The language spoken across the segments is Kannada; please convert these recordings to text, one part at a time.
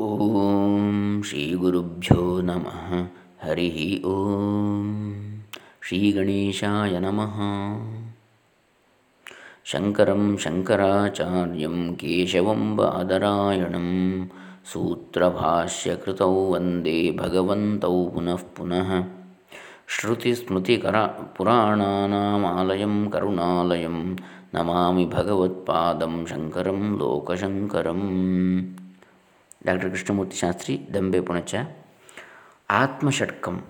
ಓಂ ಶ್ರೀ ಗುರುಭ್ಯೋ ನಮಃ. ಹರಿ ಓಂ ಶ್ರೀ ಗಣೇಶಾಯ ನಮಃ. ಶಂಕರಂ ಶಂಕರಾಚಾರ್ಯಂ ಕೇಶವಂ ಬಾದರಾಯಣಂ ಸೂತ್ರಭಾಷ್ಯಕೃತೌ ವಂದೇ ಭಗವಂತೌ ಪುನಃ ಪುನಃ. ಶ್ರುತಿಸ್ಮೃತಿಕರ ಪುರಾಣಾನಾಮಾಲಯಂ ಕರುಣಾಲಯಂ ನಮಾಮಿ ಭಗವತ್ಪಾದಂ ಶಂಕರಂ ಲೋಕಶಂಕರಂ. ಡಾಕ್ಟರ್ ಕೃಷ್ಣಮೂರ್ತಿ ಶಾಸ್ತ್ರಿ, ದಂಬೆ ಪುಣಚ. ಆತ್ಮಷಟ್ಕಂ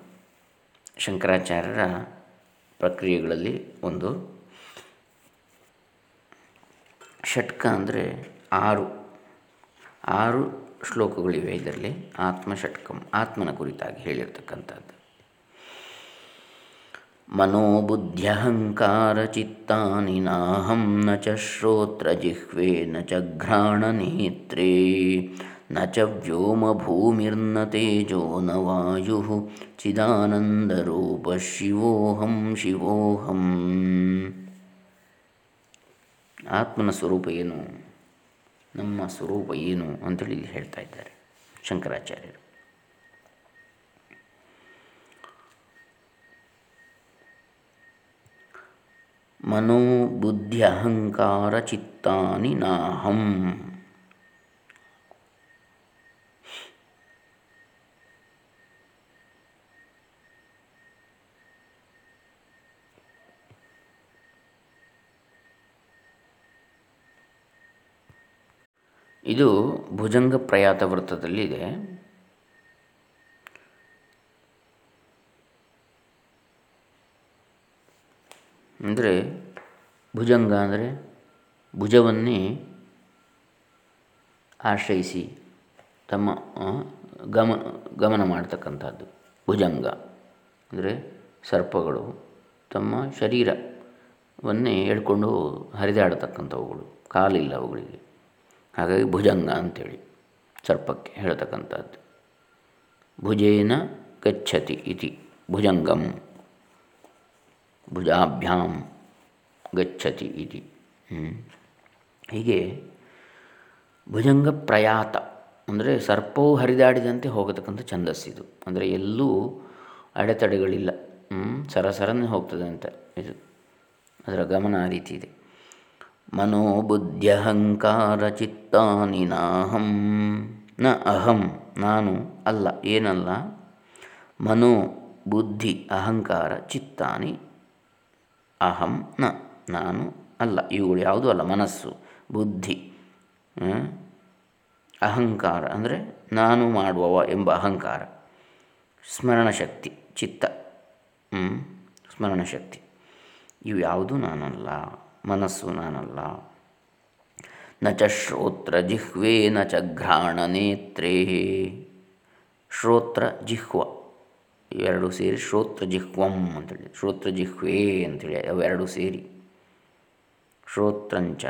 ಶಂಕರಾಚಾರ್ಯರ ಪ್ರಕ್ರಿಯೆಗಳಲ್ಲಿ ಒಂದು. ಷಟ್ಕ ಅಂದರೆ ಆರು. ಆರು ಶ್ಲೋಕಗಳಿವೆ ಇದರಲ್ಲಿ. ಆತ್ಮಷಟ್ಕಂ, ಆತ್ಮನ ಕುರಿತಾಗಿ ಹೇಳಿರ್ತಕ್ಕಂಥದ್ದು. ಮನೋಬುದ್ಧ್ಯಹಂಕಾರಚಿತ್ತಾನಿ ನಾಹಂ ನ ಚ ಶ್ರೋತ್ರ ಜಿಹ್ವೆ ನ ಚ ಘ್ರಾಣನೇತ್ರೇ. ನ ಚ ವ್ಯೋಮಭೂಮಿರ್ನ ತೇಜೋ ವಾಯು ಚಿದಾನಂದರೂಪ ಶಿವೋಹಂ ಶಿವೋಹಂ. ಆತ್ಮನ ಸ್ವರೂಪ ಏನು? ನಮ್ಮ ಸ್ವರೂಪ ಏನು ಅಂತೇಳಿ ಇಲ್ಲಿ ಹೇಳ್ತಾ ಇದ್ದಾರೆ ಶಂಕರಾಚಾರ್ಯರು. ಮನೋಬುದ್ಧಿ ಅಹಂಕಾರ ಚಿತ್ತಾನಿ ನಾಹಂ ಇದು ಭುಜಂಗ ಪ್ರಯಾತ ವೃತ್ತದಲ್ಲಿದೆ ಅಂದರೆ ಭುಜಂಗ ಅಂದರೆ ಭುಜವನ್ನೇ ಆಶ್ರಯಿಸಿ ತಮ್ಮ ಗಮ, ಗಮನ ಮಾಡ್ತಕ್ಕಂಥದ್ದು. ಭುಜಂಗ ಅಂದರೆ ಸರ್ಪಗಳು ತಮ್ಮ ಶರೀರವನ್ನೇ ಹೇಳ್ಕೊಂಡು ಹರಿದಾಡತಕ್ಕಂಥವುಗಳು. ಕಾಲಿಲ್ಲ ಅವುಗಳಿಗೆ. ಹಾಗಾಗಿ ಭುಜಂಗ ಅಂಥೇಳಿ ಸರ್ಪಕ್ಕೆ ಹೇಳ್ತಕ್ಕಂಥದ್ದು. ಭುಜೇನ ಗಚ್ಚತಿ ಇತಿ ಭುಜಂಗಂ. ಭುಜಾಭ್ಯಾಂ ಗಚ್ಚತಿ ಇತಿ. ಹೀಗೆ ಭುಜಂಗ ಪ್ರಯಾತ ಅಂದರೆ ಸರ್ಪವು ಹರಿದಾಡಿದಂತೆ ಹೋಗತಕ್ಕಂಥ ಛಂದಸ್ಸಿದು ಅಂದರೆ ಎಲ್ಲೂ ಅಡೆತಡೆಗಳಿಲ್ಲ. ಸರಸರನ್ನೇ ಹೋಗ್ತದೆ ಅಂತ ಇದು. ಅದರ ಗಮನ ಆ ರೀತಿ ಇದೆ. ಮನೋಬುದ್ಧ್ಯಹಂಕಾರ ಚಿತ್ತಾನಿ ನಾಹಂ ನ ಅಹಂ, ನಾನು ಅಲ್ಲ, ಏನಲ್ಲ. ಮನೋ ಬುದ್ಧಿ ಅಹಂಕಾರ ಚಿತ್ತಾನಿ ಅಹಂ, ನ, ನಾನು ಅಲ್ಲ. ಇವುಗಳು ಯಾವುದೂ ಅಲ್ಲ, ಮನಸ್ಸು, ಬುದ್ಧಿ ಅಹಂಕಾರ ಅಂದರೆ ನಾನು ಮಾಡುವವ ಎಂಬ ಅಹಂಕಾರ. ಸ್ಮರಣಶಕ್ತಿ, ಚಿತ್ತ ಸ್ಮರಣಶಕ್ತಿ. ಇವು ಯಾವುದೂ ನಾನಲ್ಲ. ಮನಸ್ಸು ನಾನಲ್ಲ. ನ ಚ ಶ್ರೋತ್ರ ಜಿಹ್ವೆ ನ ಚ ಘ್ರಾಣ ನೇತ್ರೇ. ಶ್ರೋತ್ರ ಜಿಹ್ವ. ಇವೆರಡು ಸೇರಿ ಶ್ರೋತ್ರ ಜಿಹ್ವಂ ಅಂತೇಳಿ ಶ್ರೋತ್ರ ಜಿಹ್ವೆ ಅಂತೇಳಿ ಅವೆರಡು ಸೇರಿ. ಶ್ರೋತ್ರಂಚ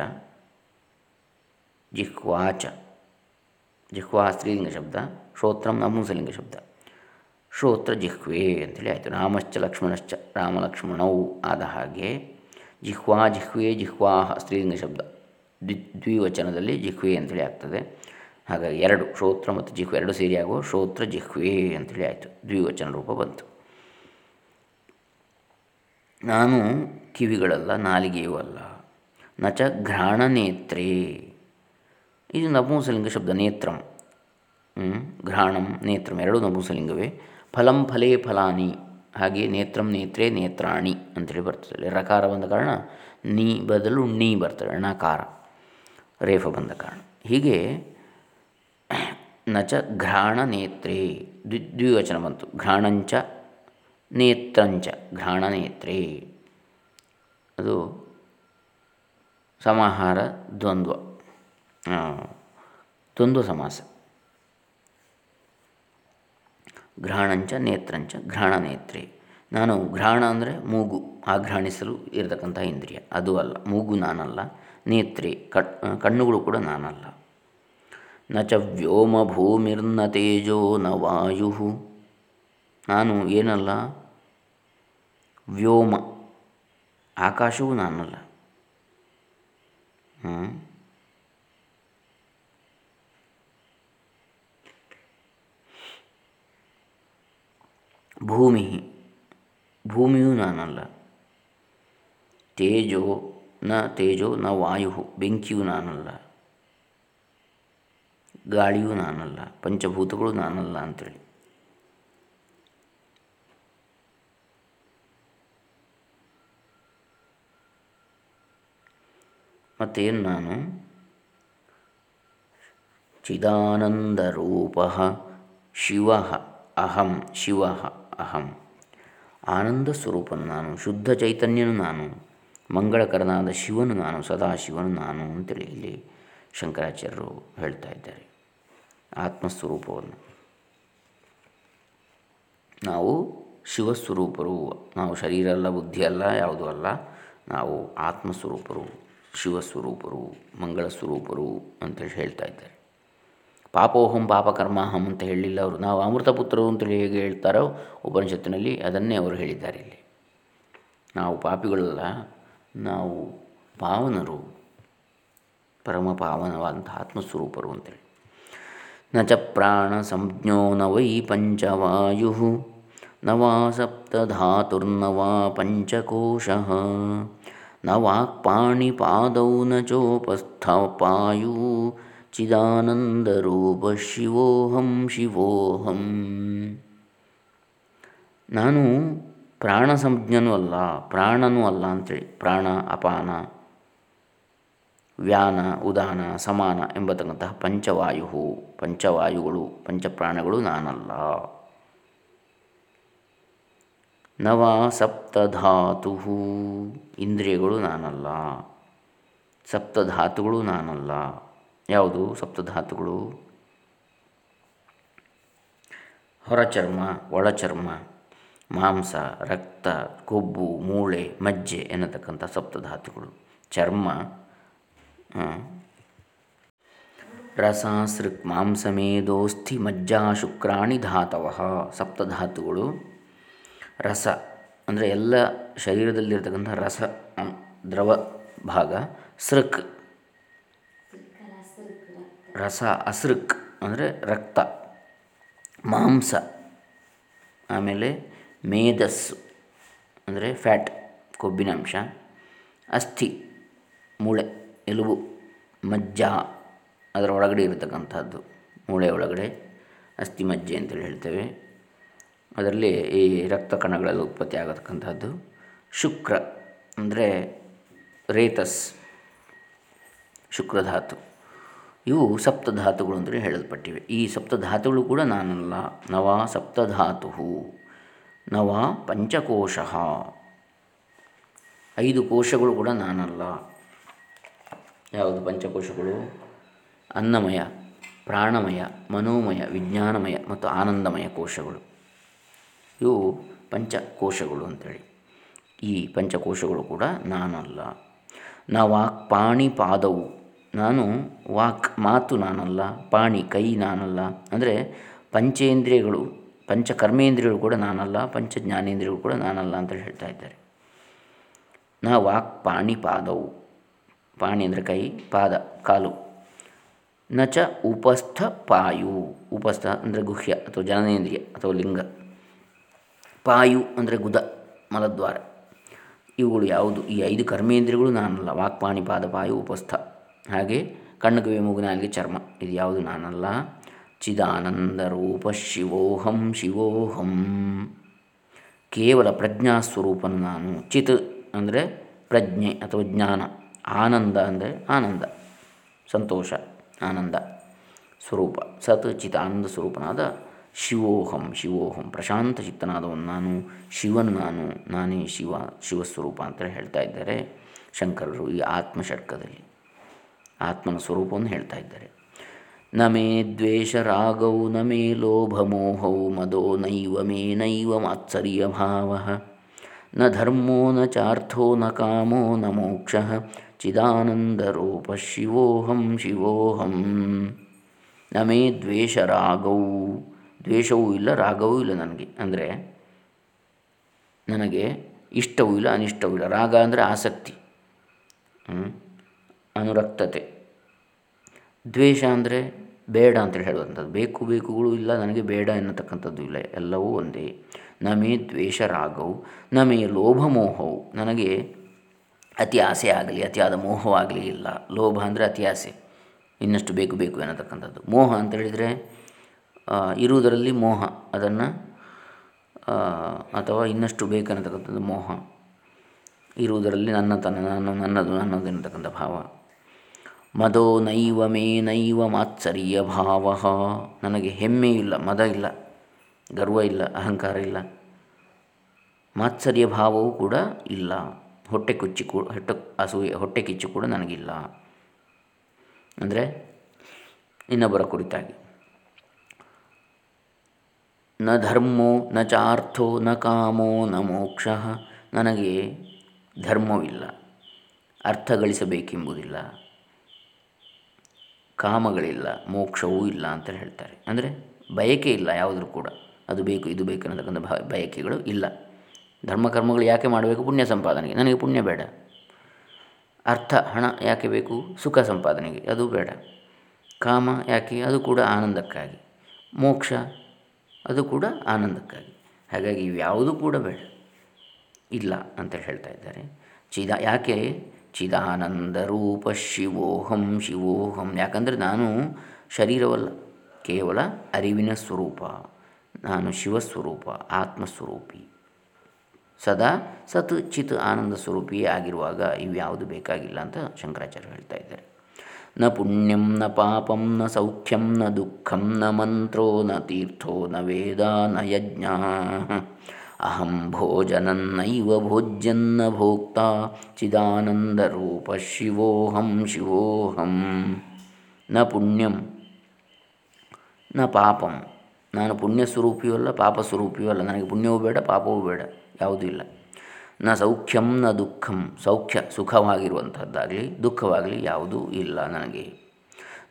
ಜಿಹ್ವಾಚ ಜಿಹ್ವಾ ಸ್ತ್ರೀಲಿಂಗ ಶಬ್ದ, ಶ್ರೋತ್ರಂ ನಪುಂಸಲಿಂಗ ಶಬ್ದ. ಶ್ರೋತ್ರ ಜಿಹ್ವೆ ಅಂತೇಳಿ ಆಯಿತು. ರಾಮಶ್ಚ ಲಕ್ಷ್ಮಣಶ್ಚ ರಾಮ ಲಕ್ಷ್ಮಣವು ಆದ ಹಾಗೆ ಜಿಹ್ವಾ, ಜಿಹ್ವೆ, ಜಿಹ್ವಾ ಸ್ತ್ರೀಲಿಂಗ ಶಬ್ದ. ದ್ವಿ, ದ್ವಿವಚನದಲ್ಲಿ ಜಿಹ್ವೆ ಅಂತೇಳಿ ಆಗ್ತದೆ. ಹಾಗಾಗಿ ಎರಡು, ಶ್ರೋತ್ರ ಮತ್ತು ಜಿಹ್ವೆ ಎರಡು ಸೇರಿ ಆಗುವ ಶ್ರೋತ್ರ, ಜಿಹ್ವೆ ಅಂತೇಳಿ ಆಯಿತು. ದ್ವಿವಚನ ರೂಪ ಬಂತು. ನಾನು ಕಿವಿಗಳಲ್ಲ, ನಾಲಿಗೆಯೂ ಅಲ್ಲ. ನಚ ಘ್ರಾಣ ನೇತ್ರೇ ಇದು ನಪುಂಸಲಿಂಗ ಶಬ್ದ ನೇತ್ರಂ. ಘ್ರಾಣಂ, ನೇತ್ರಂ ಎರಡು ನಪುಂಸಲಿಂಗವೇ. ಫಲಂ ಫಲೇ ಫಲಾನಿ. ಹಾಗೆ ನೇತ್ರಂ ನೇತ್ರೇ ನೇತ್ರಾಣಿ ಅಂತೇಳಿ ಬರ್ತದೆ. ರಕಾರ ಬಂದ ಕಾರಣ ನೀ ಬದಲು ನೀ ಬರ್ತದೆ, ಣಕಾರ, ರೇಫ ಬಂದ ಕಾರಣ. ಹೀಗೆ ನಚ ಘ್ರಾಣ ನೇತ್ರೇ ದ್ವಿ, ದ್ವಿವಚನ ಬಂತು. ಘ್ರಾಣಂಚ ನೇತ್ರಂಚ, ಘ್ರಾಣ ನೇತ್ರೇ. ಅದು ಸಮಾಹಾರ ದ್ವಂದ್ವ. ದ್ವಂದ್ವ ಸಮಾಸ. ಘ್ರಾಣಂಚ ನೇತ್ರಂಚ, ಘ್ರಾಣ ನೇತ್ರೆ. ನಾನು ಘ್ರಾಣ ಅಂದರೆ ಮೂಗು ಆಘ್ರಾಣಿಸಲು ಇರತಕ್ಕಂಥ ಇಂದ್ರಿಯ. ಅದು ಅಲ್ಲ, ಮೂಗು ನಾನಲ್ಲ, ನೇತ್ರೆ ಕಣ್ಣುಗಳು ಕೂಡ ನಾನಲ್ಲ. ನ ಚ ವ್ಯೋಮ ಭೂಮಿರ್ನ ತೇಜೋ ನ ವಾಯು. ನಾನು ಏನಲ್ಲ, ವ್ಯೋಮ, ಆಕಾಶವೂ ನಾನಲ್ಲ. ಭೂಮಿ ಭೂಮಿಯೂ ನಾನಲ್ಲ. ತೇಜೋ ನ ತೇಜೋ ನ ವಾಯು ಬೆಂಕಿಯೂ ನಾನಲ್ಲ. ಗಾಳಿಯೂ ನಾನಲ್ಲ, ಪಂಚಭೂತಗಳು ನಾನಲ್ಲ ಅಂಥೇಳಿ ಮತ್ತೇನು ನಾನು? ಚಿದಾನಂದರೂಪ ಶಿವ ಅಹಂ ಶಿವ ಅಹಂ. ಆನಂದ ಸ್ವರೂಪನು ನಾನು, ಶುದ್ಧ ಚೈತನ್ಯನು ನಾನು, ಮಂಗಳಕರನಾದ ಶಿವನು ನಾನು, ಸದಾಶಿವನು ನಾನು ಅಂತೇಳಿ ಇಲ್ಲಿ ಶಂಕರಾಚಾರ್ಯರು ಹೇಳ್ತಾ ಇದ್ದಾರೆ. ಆತ್ಮಸ್ವರೂಪವನ್ನು. ನಾವು ಶಿವಸ್ವರೂಪರು, ನಾವು ಶರೀರ ಅಲ್ಲ, ಬುದ್ಧಿ ಅಲ್ಲ, ಯಾವುದೂ ಅಲ್ಲ, ನಾವು ಆತ್ಮಸ್ವರೂಪರು, ಶಿವಸ್ವರೂಪರು ಮಂಗಳ ಸ್ವರೂಪರು ಅಂತೇಳಿ ಹೇಳ್ತಾ ಇದ್ದಾರೆ. ಪಾಪೋಹಂ ಪಾಪಕರ್ಮಾಹಂ ಅಂತ ಹೇಳಲಿಲ್ಲ ಅವರು. ನಾವು ಅಮೃತಪುತ್ರರು ಅಂತೇಳಿ ಹೇಗೆ ಹೇಳ್ತಾರೋ ಉಪನಿಷತ್ತಿನಲ್ಲಿ ಅದನ್ನೇ ಅವರು ಹೇಳಿದ್ದಾರೆ ಇಲ್ಲಿ. ನಾವು ಪಾಪಿಗಳಲ್ಲ, ನಾವು ಪಾವನರು, ಪರಮ ಪಾವನವಾದಂಥ ಆತ್ಮಸ್ವರೂಪರು ಅಂತೇಳಿ ನ ಚ ಪ್ರಾಣ ಸಂಜ್ಞೋ ನ ವೈ ಪಂಚವಾಯು, ನ ವಾ ಸಪ್ತಧಾತುರ್ನ ವಾ ಪಂಚಕೋಶ, ನ ವಾಕ್ಪಾಣಿಪಾದೌ ನ ಚೋಪಸ್ಥಪಾಯು ಚಿದಾನಂದರೂಪ ಶಿವೋಹಂ ಶಿವೋಹಂ. ನಾನು ಪ್ರಾಣ ಸಂಜ್ಞನೂ ಅಲ್ಲ, ಪ್ರಾಣನೂ ಅಲ್ಲ ಅಂತೇಳಿ, ಪ್ರಾಣ, ಅಪಾನ, ವ್ಯಾನ, ಉದಾನ, ಸಮಾನ ಎಂಬತಕ್ಕಂತಹ ಪಂಚವಾಯು ಪಂಚವಾಯುಗಳು, ಪಂಚಪ್ರಾಣಗಳು ನಾನಲ್ಲ. ನವ ಸಪ್ತಧಾತು ಇಂದ್ರಿಯಗಳು ನಾನಲ್ಲ, ಸಪ್ತಧಾತುಗಳು ನಾನಲ್ಲ. ಯಾವುದು? ಸಪ್ತಧಾತುಗಳು. ಹೊರಚರ್ಮ, ಒಳಚರ್ಮ, ಮಾಂಸ, ರಕ್ತ, ಕೊಬ್ಬು, ಮೂಳೆ, ಮಜ್ಜೆ ಎನ್ನತಕ್ಕಂಥ ಸಪ್ತಧಾತುಗಳು. ಚರ್ಮ ರಸಾಸೃಕ್ ಮಾಂಸಮೇಧೋಸ್ಥಿ ಮಜ್ಜಾ ಶುಕ್ರಾಣಿ ಧಾತವ ಸಪ್ತಧಾತುಗಳು. ರಸ, ಅಂದರೆ ಎಲ್ಲ ಶರೀರದಲ್ಲಿರ್ತಕ್ಕಂಥ ರಸ, ದ್ರವ ಭಾಗ ಸೃಕ್ ರಸ ಅಸೃಕ್ ಅಂದರೆ ರಕ್ತ. ಮಾಂಸ. ಆಮೇಲೆ ಮೇಧಸ್ಸು ಅಂದರೆ ಫ್ಯಾಟ್ ಕೊಬ್ಬಿನಾಂಶ ಅಸ್ಥಿ, ಮೂಳೆ, ಎಲುಬು, ಮಜ್ಜ ಅದರ ಒಳಗಡೆ ಇರತಕ್ಕಂಥದ್ದು ಮೂಳೆ ಒಳಗಡೆ ಅಸ್ಥಿ, ಮಜ್ಜೆ ಅಂತೇಳಿ ಹೇಳ್ತೇವೆ. ಅದರಲ್ಲಿ ಈ ರಕ್ತ ಕಣಗಳಲ್ಲಿ ಉತ್ಪತ್ತಿ ಆಗತಕ್ಕಂಥದ್ದು ಶುಕ್ರ ಅಂದರೆ ರೇತಸ್, ಶುಕ್ರಧಾತು. ಇವು ಸಪ್ತಧಾತುಗಳು ಅಂತೇಳಿ ಹೇಳಲ್ಪಟ್ಟಿವೆ. ಈ ಸಪ್ತಧಾತುಗಳು ಕೂಡ ನಾನಲ್ಲ. ನವ ಸಪ್ತಧಾತು ನವ ಪಂಚಕೋಶ. ಐದು ಕೋಶಗಳು ಕೂಡ ನಾನಲ್ಲ. ಯಾವುದು ಪಂಚಕೋಶಗಳು? ಅನ್ನಮಯ, ಪ್ರಾಣಮಯ, ಮನೋಮಯ, ವಿಜ್ಞಾನಮಯ ಮತ್ತು ಆನಂದಮಯ ಕೋಶಗಳು. ಇವು ಪಂಚಕೋಶಗಳು ಅಂಥೇಳಿ ಈ ಪಂಚಕೋಶಗಳು ಕೂಡ ನಾನಲ್ಲ. ನಾ ಪಾಣಿಪಾದವು. ಪಾದವು ನಾನು ವಾಕ್ ಮಾತು ನಾನಲ್ಲ, ಪಾಣಿ ಕೈ ನಾನಲ್ಲ, ಅಂದರೆ ಪಂಚೇಂದ್ರಿಯಗಳು ಪಂಚ ಕರ್ಮೇಂದ್ರಿಯಗಳು ಕೂಡ ನಾನಲ್ಲ ಪಂಚ ಜ್ಞಾನೇಂದ್ರಿಯಗಳು ಕೂಡ ನಾನಲ್ಲ ಅಂತ ಹೇಳ್ತಾ ಇದ್ದಾರೆ. ನಾ ವಾಕ್ ಪಾಣಿ ಪಾದವು ಪಾಣಿ ಅಂದರೆ ಕೈ, ಪಾದ, ಕಾಲು. ನ ಚ ಉಪಸ್ಥ ಪಾಯು. ಉಪಸ್ಥ ಅಂದರೆ ಗುಹ್ಯ ಅಥವಾ ಜನನೇಂದ್ರಿಯ ಅಥವಾ ಲಿಂಗ. ಪಾಯು ಅಂದರೆ ಗುದ, ಮಲದ್ವಾರ. ಇವುಗಳು ಯಾವುದು? ಈ ಐದು ಕರ್ಮೇಂದ್ರಿಯಗಳು ನಾನಲ್ಲ. ವಾಕ್ಪಾಣಿ ಪಾದ ಪಾಯು ಉಪಸ್ಥ. ಹಾಗೆ ಕಣ್ಣು ಮೂಗು ಚರ್ಮ. ಇದು ಯಾವುದು ನಾನಲ್ಲ. ಚಿದಾನಂದರೂಪ ಶಿವೋಹಂ ಶಿವೋಹಂ. ಕೇವಲ ಪ್ರಜ್ಞಾ ಪ್ರಜ್ಞಾಸ್ವರೂಪನು ನಾನು. ಚಿತ್ ಅಂದರೆ ಪ್ರಜ್ಞೆ ಅಥವಾ ಜ್ಞಾನ. ಆನಂದ ಅಂದರೆ ಆನಂದ. ಸಂತೋಷ, ಆನಂದ ಸ್ವರೂಪ. ಸತ್ ಚಿತ್ ಆನಂದ ಸ್ವರೂಪನಾದ ಶಿವೋಹಂ ಶಿವೋಹಂ. ಪ್ರಶಾಂತ ಚಿತ್ತನಾದವನು ನಾನು. ಶಿವನು ನಾನು. ನಾನೇ ಶಿವ, ಶಿವಸ್ವರೂಪ ಅಂತ ಹೇಳ್ತಾ ಇದ್ದಾರೆ ಶಂಕರರು ಈ ಆತ್ಮಷಟ್ಕದಲ್ಲಿ ಆತ್ಮನ ಸ್ವರೂಪವನ್ನು ಹೇಳ್ತಾ ಇದ್ದಾರೆ. ನ ಮೇ ದ್ವೇಷ ರಾಗೌ, ನ ಮೇ ಲೋಭಮೋಹೌ ಮದೋ ನೈವ ಮೇ ನೈವ ಮಾತ್ಸರ್ಯ ಭಾವ. ನ ಧರ್ಮೋ ನ ಚಾರ್ಥೋ ನ ಕಾಮೋ ನ ಮೋಕ್ಷ. ಚಿದಾನಂದರೂಪ ಶಿವೋಹಂ ಶಿವೋಹಂ. ನ ಮೇ ದ್ವೇಷ ರಾಗೌ. ದ್ವೇಷವೂ ಇಲ್ಲ, ರಾಗವೂ ಇಲ್ಲ ನನಗೆ. ಅಂದರೆ ನನಗೆ ಇಷ್ಟವೂ ಇಲ್ಲ, ಅನಿಷ್ಟವೂ ಇಲ್ಲ. ರಾಗ ಅಂದರೆ ಆಸಕ್ತಿ. ಅನುರಕ್ತತೆ. ದ್ವೇಷ ಅಂದರೆ ಬೇಡ ಅಂತೇಳಿ ಹೇಳುವಂಥದ್ದು. ಬೇಕು, ಬೇಕುಗಳು ಇಲ್ಲ, ನನಗೆ ಬೇಡ ಎನ್ನತಕ್ಕಂಥದ್ದು ಇಲ್ಲ, ಎಲ್ಲವೂ ಒಂದೇ. ನಮೇ ದ್ವೇಷ ರಾಗವು ನಮೇ ಲೋಭ ಮೋಹವು ನನಗೆ ಅತಿ ಆಸೆ ಆಗಲಿ ಅತಿಯಾದ ಮೋಹವಾಗಲಿ ಇಲ್ಲ. ಲೋಭ ಅಂದರೆ ಅತಿ ಆಸೆ. ಇನ್ನಷ್ಟು ಬೇಕು ಬೇಕು ಎನ್ನತಕ್ಕಂಥದ್ದು. ಮೋಹ ಅಂತ ಹೇಳಿದರೆ ಇರುವುದರಲ್ಲಿ ಮೋಹ. ಅದನ್ನು ಅಥವಾ ಇನ್ನಷ್ಟು ಬೇಕನ್ನತಕ್ಕಂಥದ್ದು ಮೋಹ. ಇರುವುದರಲ್ಲಿ ನನ್ನ ತನ್ನ ನಾನು ನನ್ನದು ನನ್ನದು ಎನ್ನತಕ್ಕಂಥ ಭಾವ. ಮದೋ ನೈವ ಮೇ ನೈವ ಮಾತ್ಸರ್ಯ ಭಾವ. ನನಗೆ ಹೆಮ್ಮೆ ಇಲ್ಲ, ಮದ ಇಲ್ಲ, ಗರ್ವ ಇಲ್ಲ, ಅಹಂಕಾರ ಇಲ್ಲ. ಮಾತ್ಸರ್ಯ ಭಾವವೂ ಕೂಡ ಇಲ್ಲ. ಹೊಟ್ಟೆ ಕುಚ್ಚಿ ಕೂಡ ಹೊಟ್ಟೆ, ಅಸೂಯೆ, ಹೊಟ್ಟೆ ಕಿಚ್ಚು ಕೂಡ ನನಗಿಲ್ಲ. ಅಂದರೆ ಇನ್ನೊಬ್ಬರ ಕುರಿತಾಗಿ. ನ ಧರ್ಮೋ, ನ ಚಾರ್ಥೋ, ನ ಕಾಮೋ, ನ ಮೋಕ್ಷ ನನಗೆ ಧರ್ಮವಿಲ್ಲ. ಅರ್ಥ ಗಳಿಸಬೇಕೆಂಬುದಿಲ್ಲ. ಕಾಮಗಳಿಲ್ಲ, ಮೋಕ್ಷವೂ ಇಲ್ಲ ಅಂತ ಹೇಳ್ತಾರೆ. ಅಂದರೆ ಬಯಕೆ ಇಲ್ಲ ಯಾವುದರೂ ಕೂಡ. ಅದು ಬೇಕು, ಇದು ಬೇಕು ಅನ್ನತಕ್ಕಂಥ ಬಯಕೆಗಳು ಇಲ್ಲ. ಧರ್ಮಕರ್ಮಗಳು ಯಾಕೆ ಮಾಡಬೇಕು? ಪುಣ್ಯ ಸಂಪಾದನೆಗೆ. ನನಗೆ ಪುಣ್ಯ ಬೇಡ. ಅರ್ಥ, ಹಣ ಯಾಕೆ ಬೇಕು? ಸುಖ ಸಂಪಾದನೆಗೆ. ಅದು ಬೇಡ. ಕಾಮ ಯಾಕೆ? ಅದು ಕೂಡ ಆನಂದಕ್ಕಾಗಿ. ಮೋಕ್ಷ, ಅದು ಕೂಡ ಆನಂದಕ್ಕಾಗಿ. ಹಾಗಾಗಿ ಇವ್ಯಾವುದೂ ಕೂಡ ಬೇಡ. ಇಲ್ಲ ಅಂತೇಳಿ ಹೇಳ್ತಾ ಇದ್ದಾರೆ. ಚಿದ, ಯಾಕೆ ಚಿದಾನಂದ ರೂಪ ಶಿವೋಹಂ ಶಿವೋಹಂ. ಯಾಕಂದರೆ ನಾನು ಶರೀರವಲ್ಲ, ಕೇವಲ ಅರಿವಿನ ಸ್ವರೂಪ, ನಾನು ಶಿವಸ್ವರೂಪ, ಆತ್ಮಸ್ವರೂಪಿ. ಸದಾ ಸತ್ ಚಿತ್ ಆನಂದ ಸ್ವರೂಪಿಯೇ ಆಗಿರುವಾಗ ಇವ್ಯಾವುದು ಬೇಕಾಗಿಲ್ಲ ಅಂತ ಶಂಕರಾಚಾರ್ಯ ಹೇಳ್ತಾ ಇದ್ದಾರೆ. ನ ಪುಣ್ಯಂ, ನ ಪಾಪಂ, ನ ಸೌಖ್ಯಂ, ನ ದುಃಖಂ, ನ ಮಂತ್ರೋ, ನ ತೀರ್ಥೋ, ನ ವೇದ, ನ ಯಜ್ಞ. ಅಹಂ ಭೋಜನನ್ನೈವ ಭೋಜ್ಯನ್ನ ಭೋಕ್ತ ಚಿದಾನಂದರೂಪ ಶಿವೋಹಂ ಶಿವೋಹಂ ನ ಪುಣ್ಯಂ ನ ಪಾಪಂ ನಾನು ಪುಣ್ಯ ಸ್ವರೂಪಿಯೂ ಅಲ್ಲ ಪಾಪ ಸ್ವರೂಪಿಯೂ ಅಲ್ಲ. ನನಗೆ ಪುಣ್ಯವೂ ಬೇಡ, ಪಾಪವೂ ಬೇಡ, ಯಾವುದೂ ಇಲ್ಲ. ನ ಸೌಖ್ಯಂ, ನ ದುಃಖಂ, ಸೌಖ್ಯ, ಸುಖವಾಗಿರುವಂಥದ್ದಾಗಲಿ, ದುಃಖವಾಗಲಿ ಯಾವುದೂ ಇಲ್ಲ ನನಗೆ.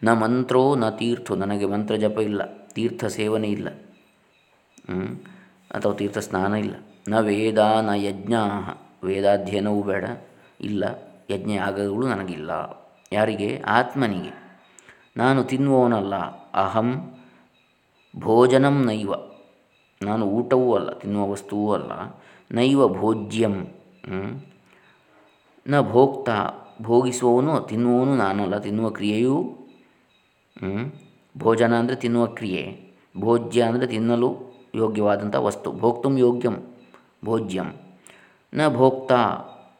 ನ ಮಂತ್ರೋ, ನ ತೀರ್ಥೋ, ನನಗೆ ಮಂತ್ರ ಜಪ ಇಲ್ಲ, ತೀರ್ಥ ಸೇವನೆ ಇಲ್ಲ. ಅಥವಾ ತೀರ್ಥ ಸ್ನಾನ ಇಲ್ಲ. ನ ವೇದ ನ ಯಜ್ಞ ವೇದಾಧ್ಯಯನವೂ ಬೇಡ. ಇಲ್ಲ. ಯಜ್ಞ ಯಾಗಗಳು ನನಗಿಲ್ಲ. ಯಾರಿಗೆ? ಆತ್ಮನಿಗೆ. ನಾನು ತಿನ್ನುವವನಲ್ಲ. ಅಹಂ ಭೋಜನಂ ನೈವ. ನಾನು ಊಟವೂ ಅಲ್ಲ, ತಿನ್ನುವ ವಸ್ತುವೂ ಅಲ್ಲ. ನೈವ ಭೋಜ್ಯಂ. ನ ಭೋಕ್ತ ಭೋಗಿಸುವವನು, ತಿನ್ನುವವನು ನಾನಲ್ಲ ತಿನ್ನುವ ಕ್ರಿಯೆಯೂ? ಭೋಜನ ಅಂದರೆ ತಿನ್ನುವ ಕ್ರಿಯೆ. ಭೋಜ್ಯ ಅಂದರೆ ತಿನ್ನಲು ಯೋಗ್ಯವಾದಂಥ ವಸ್ತು. ಭೋಕ್ತು ಯೋಗ್ಯಂ, ಭೋಜ್ಯಂ. ನ ಭೋಕ್ತ,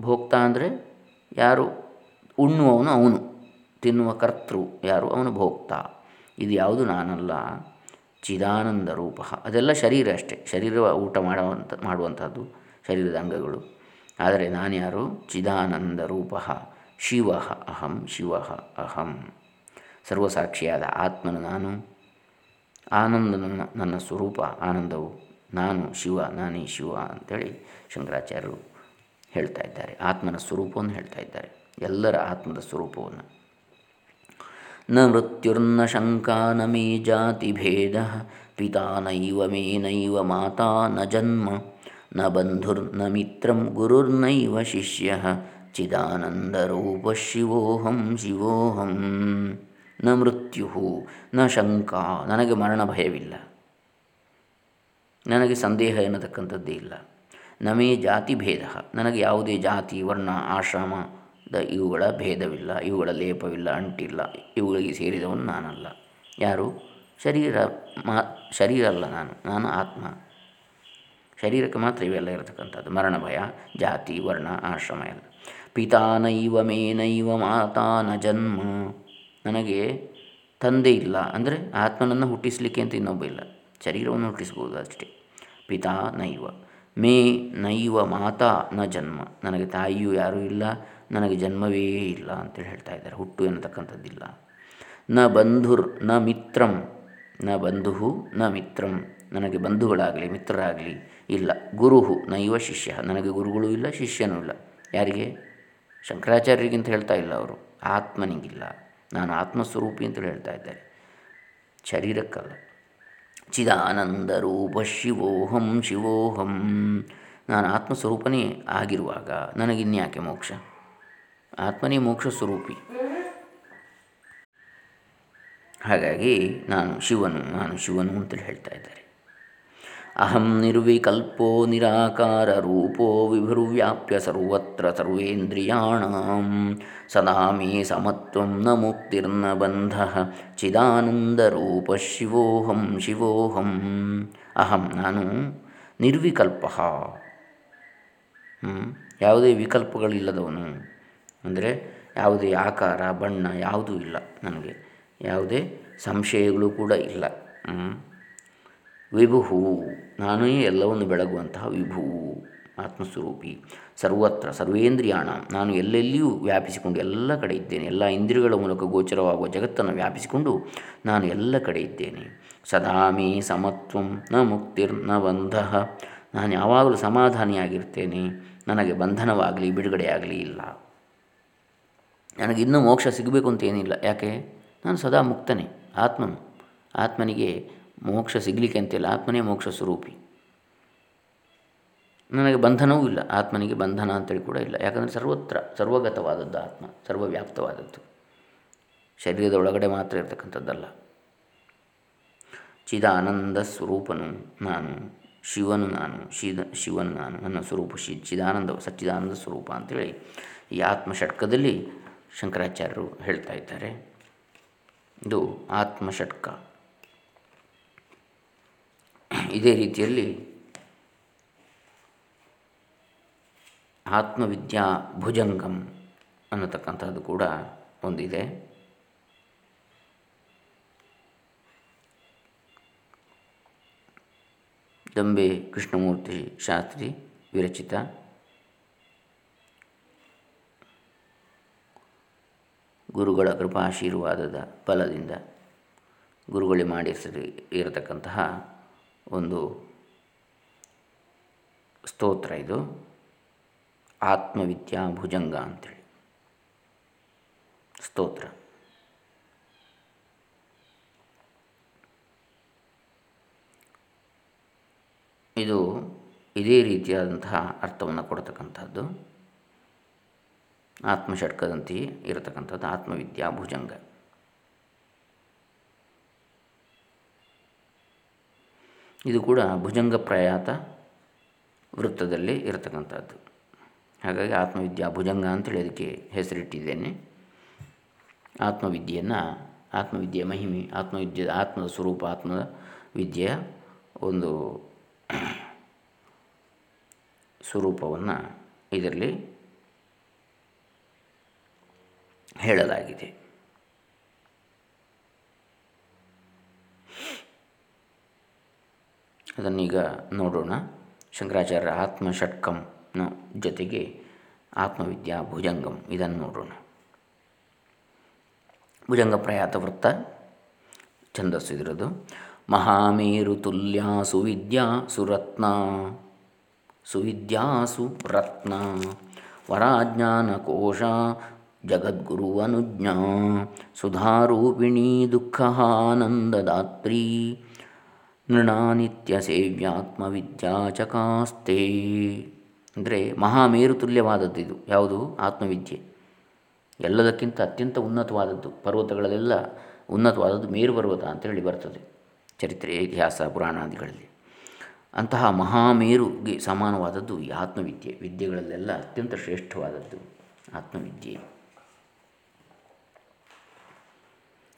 ಭೋಕ್ತಾ ಅಂದರೆ ಯಾರು? ಉಣ್ಣುವವನು ಅವನು, ತಿನ್ನುವ ಕರ್ತೃ ಯಾರು? ಅವನು ಭೋಕ್ತ. ಇದು ಯಾವುದು? ನಾನಲ್ಲ. ಚಿದಾನಂದ ರೂಪ. ಅದೆಲ್ಲ ಶರೀರ ಅಷ್ಟೇ. ಶರೀರ ಊಟ ಮಾಡುವಂಥ, ಮಾಡುವಂಥದ್ದು ಶರೀರದ ಅಂಗಗಳು. ಆದರೆ ನಾನು ಯಾರು? ಚಿದಾನಂದ ರೂಪ. ಶಿವ ಅಹಂ ಶಿವ ಅಹಂ. ಸರ್ವಸಾಕ್ಷಿಯಾದ ಆತ್ಮನು ನಾನು. ಆನಂದ ನನ್ನ ನನ್ನ ಸ್ವರೂಪ ಆನಂದವು. ನಾನು ಶಿವ, ನಾನೇ ಶಿವ ಅಂಥೇಳಿ ಶಂಕರಾಚಾರ್ಯರು ಹೇಳ್ತಾ ಇದ್ದಾರೆ. ಆತ್ಮನ ಸ್ವರೂಪವನ್ನು ಹೇಳ್ತಾ ಇದ್ದಾರೆ. ಎಲ್ಲರ ಆತ್ಮದ ಸ್ವರೂಪವನ್ನು. ನ ಮೃತ್ಯುರ್ನ ಶಂಕಾ ನ ಮೇ ಜಾತಿಭೇದ ಪಿತಾ ನೈವ ಮೇ ನೈವ ಮಾತಾ ನ ಜನ್ಮ, ನ ಬಂಧುರ್ನ ಮಿತ್ರಂ ಗುರುರ್ನೈವ ಶಿಷ್ಯ ಚಿದಾನಂದರೂಪ ಶಿವೋಹಂ ಶಿವೋಹಂ. ನ ಮೃತ್ಯು ನ ಶಂಕಾ, ನನಗೆ ಮರಣ ಭಯವಿಲ್ಲ. ನನಗೆ ಸಂದೇಹ ಎನ್ನತಕ್ಕಂಥದ್ದೇ ಇಲ್ಲ. ನಮೇ ಜಾತಿ ಭೇದ. ನನಗೆ ಯಾವುದೇ ಜಾತಿ, ವರ್ಣ, ಆಶ್ರಮ ದ ಇವುಗಳ ಭೇದವಿಲ್ಲ. ಇವುಗಳ ಲೇಪವಿಲ್ಲ, ಅಂಟಿಲ್ಲ. ಇವುಗಳಿಗೆ ಸೇರಿದವನು ನಾನಲ್ಲ. ಯಾರು? ಶರೀರ ಮಾ, ಶರೀರ ಅಲ್ಲ ನಾನು. ನಾನು ಆತ್ಮ. ಶರೀರಕ್ಕೆ ಮಾತ್ರ ಇವೆಲ್ಲ ಇರತಕ್ಕಂಥದ್ದು. ಮರಣ ಭಯ, ಜಾತಿ, ವರ್ಣ, ಆಶ್ರಮ ಎಲ್ಲ. ಪಿತಾನೈವ, ಮೇನೈವ ಮಾತಾನ ಜನ್ಮ. ನನಗೆ ತಂದೆ ಇಲ್ಲ ಅಂದರೆ ಆತ್ಮನನ್ನು ಹುಟ್ಟಿಸಲಿಕ್ಕೆ ಅಂತ ಇನ್ನೊಬ್ಬ ಇಲ್ಲ. ಶರೀರವನ್ನು ಹುಟ್ಟಿಸ್ಬೋದು ಅಷ್ಟೇ. ಪಿತಾ ನೈವ. ಮೇ ನೈವ ಮಾತಾ ನ ಜನ್ಮ. ನನಗೆ ತಾಯಿಯೂ ಯಾರೂ ಇಲ್ಲ, ನನಗೆ ಜನ್ಮವೇ ಇಲ್ಲ ಅಂತೇಳಿ ಹೇಳ್ತಾ ಇದ್ದಾರೆ. ಹುಟ್ಟು ಎನ್ನತಕ್ಕಂಥದ್ದಿಲ್ಲ. ನ ಬಂಧುರ್, ನ ಮಿತ್ರಂ. ನ ಬಂಧು ನ ಮಿತ್ರಂ. ನನಗೆ ಬಂಧುಗಳಾಗಲಿ, ಮಿತ್ರರಾಗಲಿ ಇಲ್ಲ. ಗುರುಹು, ನೈವ ಶಿಷ್ಯ. ನನಗೆ ಗುರುಗಳು ಇಲ್ಲ, ಶಿಷ್ಯನೂ ಇಲ್ಲ. ಯಾರಿಗೆ? ಶಂಕರಾಚಾರ್ಯರಿಗಿಂತ ಹೇಳ್ತಾ ಇಲ್ಲ ಅವರು. ಆತ್ಮನಿಗಿಲ್ಲ. ನಾನು ಆತ್ಮಸ್ವರೂಪಿ ಅಂತೇಳಿ ಹೇಳ್ತಾ ಇದ್ದಾರೆ. ಶರೀರಕ್ಕಲ್ಲ. ಚಿದಾನಂದ ರೂಪ ಶಿವೋಹಂ ಶಿವೋಹಂ. ನಾನು ಆತ್ಮಸ್ವರೂಪನೇ ಆಗಿರುವಾಗ ನನಗಿನ್ಯಾಕೆ ಮೋಕ್ಷ? ಆತ್ಮನೇ ಮೋಕ್ಷ ಸ್ವರೂಪಿ. ಹಾಗಾಗಿ ನಾನು ಶಿವನು ನಾನು ಶಿವನು ಅಂತೇಳಿ ಹೇಳ್ತಾ ಇದ್ದಾರೆ. ಅಹಂ ನಿರ್ವಿಕಲ್ಪೋ ನಿರಾಕಾರ ರೂಪೋ ವಿಭುರ್ವ್ಯಾಪ್ಯ ಸರ್ವತ್ರ ಸರ್ವೇಂದ್ರಿಯಾಣ ಸದಾ ಮೇ ಸಮತ್ವಂ ನ ಮುಕ್ತಿರ್ನ ಬಂಧ ಚಿದಾನಂದರೂಪ ಶಿವೋಹಂ ಶಿವೋಹಂ ಅಹಂ ನಾನು ನಿರ್ವಿಕಲ್ಪ ಯಾವುದೇ ವಿಕಲ್ಪಗಳಿಲ್ಲದವನು ಅಂದರೆ ಯಾವುದೇ ಆಕಾರ, ಬಣ್ಣ ಯಾವುದೂ ಇಲ್ಲ ನನಗೆ. ಯಾವುದೇ ಸಂಶಯಗಳು ಕೂಡ ಇಲ್ಲ. ವಿಭುಹು. ನಾನೇ ಎಲ್ಲವನ್ನು ಬೆಳಗುವಂತಹ ವಿಭು, ಆತ್ಮಸ್ವರೂಪಿ. ಸರ್ವತ್ರ ಸರ್ವೇಂದ್ರಿಯಾಣ. ನಾನು ಎಲ್ಲೆಲ್ಲಿಯೂ ವ್ಯಾಪಿಸಿಕೊಂಡು ಎಲ್ಲ ಕಡೆ ಇದ್ದೇನೆ. ಎಲ್ಲ ಇಂದ್ರಿಯಗಳ ಮೂಲಕ ಗೋಚರವಾಗುವ ಜಗತ್ತನ್ನು ವ್ಯಾಪಿಸಿಕೊಂಡು ನಾನು ಎಲ್ಲ ಕಡೆ ಇದ್ದೇನೆ. ಸದಾ ಮೇ ಸಮತ್ವಂ ನ ಮುಕ್ತಿರ್ನ ಬಂಧ. ನಾನು ಯಾವಾಗಲೂ ಸಮಾಧಾನಿಯಾಗಿರ್ತೇನೆ. ನನಗೆ ಬಂಧನವಾಗಲಿ, ಬಿಡುಗಡೆಯಾಗಲಿ ಇಲ್ಲ. ನನಗಿನ್ನೂ ಮೋಕ್ಷ ಸಿಗಬೇಕು ಅಂತ ಏನಿಲ್ಲ. ಯಾಕೆ? ನಾನು ಸದಾ ಮುಕ್ತನೇ. ಆತ್ಮನು. ಆತ್ಮನಿಗೆ ಮೋಕ್ಷ ಸಿಗಲಿಕ್ಕೆ ಅಂತಿಲ್ಲ, ಆತ್ಮನೇ ಮೋಕ್ಷ ಸ್ವರೂಪಿ. ನನಗೆ ಬಂಧನವೂ ಇಲ್ಲ, ಆತ್ಮನಿಗೆ ಬಂಧನ ಅಂತೇಳಿ ಕೂಡ ಇಲ್ಲ. ಯಾಕಂದರೆ ಸರ್ವತ್ರ, ಸರ್ವಗತವಾದದ್ದು ಆತ್ಮ, ಸರ್ವವ್ಯಾಪ್ತವಾದದ್ದು. ಶರೀರದ ಒಳಗಡೆ ಮಾತ್ರ ಇರತಕ್ಕಂಥದ್ದಲ್ಲ. ಚಿದಾನಂದ ಸ್ವರೂಪನು ನಾನು, ಶಿವನು ನಾನು, ಶಿದ, ಶಿವನು ನಾನು, ನನ್ನ ಸ್ವರೂಪ ಶಿ, ಚಿದಾನಂದ, ಸಚ್ಚಿದಾನಂದ ಸ್ವರೂಪ ಅಂತೇಳಿ ಈ ಆತ್ಮ ಷಟ್ಕದಲ್ಲಿ ಶಂಕರಾಚಾರ್ಯರು ಹೇಳ್ತಾ ಇದ್ದಾರೆ. ಇದು ಆತ್ಮ ಷಟ್ಕ. ಇದೇ ರೀತಿಯಲ್ಲಿ ಆತ್ಮವಿದ್ಯಾ ಭುಜಂಗಂ ಅನ್ನತಕ್ಕಂಥದ್ದು ಕೂಡ ಒಂದಿದೆ. ದಂಬೆ ಕೃಷ್ಣಮೂರ್ತಿ ಶಾಸ್ತ್ರಿ ವಿರಚಿತ. ಗುರುಗಳ ಕೃಪಾಶೀರ್ವಾದದ ಫಲದಿಂದ ಗುರುಗಳೇ ಮಾಡಿಸಿ ಇರತಕ್ಕಂತಹ ಒಂದು ಸ್ತೋತ್ರ ಇದು. ಆತ್ಮವಿದ್ಯಾ ಭುಜಂಗ ಅಂಥೇಳಿ ಸ್ತೋತ್ರ. ಇದು ಇದೇ ರೀತಿಯಾದಂತಹ ಅರ್ಥವನ್ನು ಕೊಡ್ತಕ್ಕಂಥದ್ದು. ಆತ್ಮಷಟ್ಕದಂತೆಯೇ ಇರತಕ್ಕಂಥದ್ದು ಆತ್ಮವಿದ್ಯಾ ಭುಜಂಗ. ಇದು ಕೂಡ ಭುಜಂಗ ಪ್ರಯಾತ ವೃತ್ತದಲ್ಲಿ ಇರತಕ್ಕಂಥದ್ದು. ಹಾಗಾಗಿ ಆತ್ಮವಿದ್ಯಾ ಭುಜಂಗ ಅಂತೇಳಿ ಅದಕ್ಕೆ ಹೆಸರಿಟ್ಟಿದ್ದೇನೆ. ಆತ್ಮವಿದ್ಯೆಯನ್ನು ಆತ್ಮವಿದ್ಯೆಯ ಮಹಿಮೆ ಆತ್ಮವಿದ್ಯೆ ಆತ್ಮದ ಸ್ವರೂಪ, ಆತ್ಮದ ವಿದ್ಯೆಯ ಒಂದು ಸ್ವರೂಪವನ್ನು ಇದರಲ್ಲಿ ಹೇಳಲಾಗಿದೆ. ಅದನ್ನೀಗ ನೋಡೋಣ. ಶಂಕರಾಚಾರ್ಯ ಆತ್ಮ ಷಟ್ಕಂನ ಜೊತೆಗೆ ಆತ್ಮವಿದ್ಯಾ ಭುಜಂಗಂ, ಇದನ್ನು ನೋಡೋಣ. ಭುಜಂಗ ಪ್ರಯಾತ ವೃತ್ತ ಛಂದಸ್ಸು ಮಹಾಮೇರು ತುಲ್ಯ ಸುವಿದ್ಯಾ ಸುರತ್ನ ಸುವಿದ್ಯಾಸು ರತ್ನ ವರಾಜ್ಞಾನಕೋಶ ಜಗದ್ಗುರುವನುಜ್ಞಾ ಸುಧಾರೂಪಿಣಿ ದುಃಖಾನಂದದಾತ್ರಿ ನೃಣಾನಿತ್ಯ ಸೇವ್ಯಾತ್ಮವಿದ್ಯಾಚಕಾಸ್ತೆ ಅಂದರೆ ಮಹಾಮೇರುತುಲ್ಯವಾದದ್ದು ಇದು. ಯಾವುದು? ಆತ್ಮವಿದ್ಯೆ. ಎಲ್ಲದಕ್ಕಿಂತ ಅತ್ಯಂತ ಉನ್ನತವಾದದ್ದು. ಪರ್ವತಗಳಲ್ಲೆಲ್ಲ ಉನ್ನತವಾದದ್ದು ಮೇರು ಪರ್ವತ ಅಂತೇಳಿ ಬರ್ತದೆ ಚರಿತ್ರೆ ಇತಿಹಾಸ, ಪುರಾಣಾದಿಗಳಲ್ಲಿ. ಅಂತಹ ಮಹಾಮೇರುಗೆ ಸಮಾನವಾದದ್ದು ಈ ಆತ್ಮವಿದ್ಯೆ. ವಿದ್ಯೆಗಳಲ್ಲೆಲ್ಲ ಅತ್ಯಂತ ಶ್ರೇಷ್ಠವಾದದ್ದು ಆತ್ಮವಿದ್ಯೆ.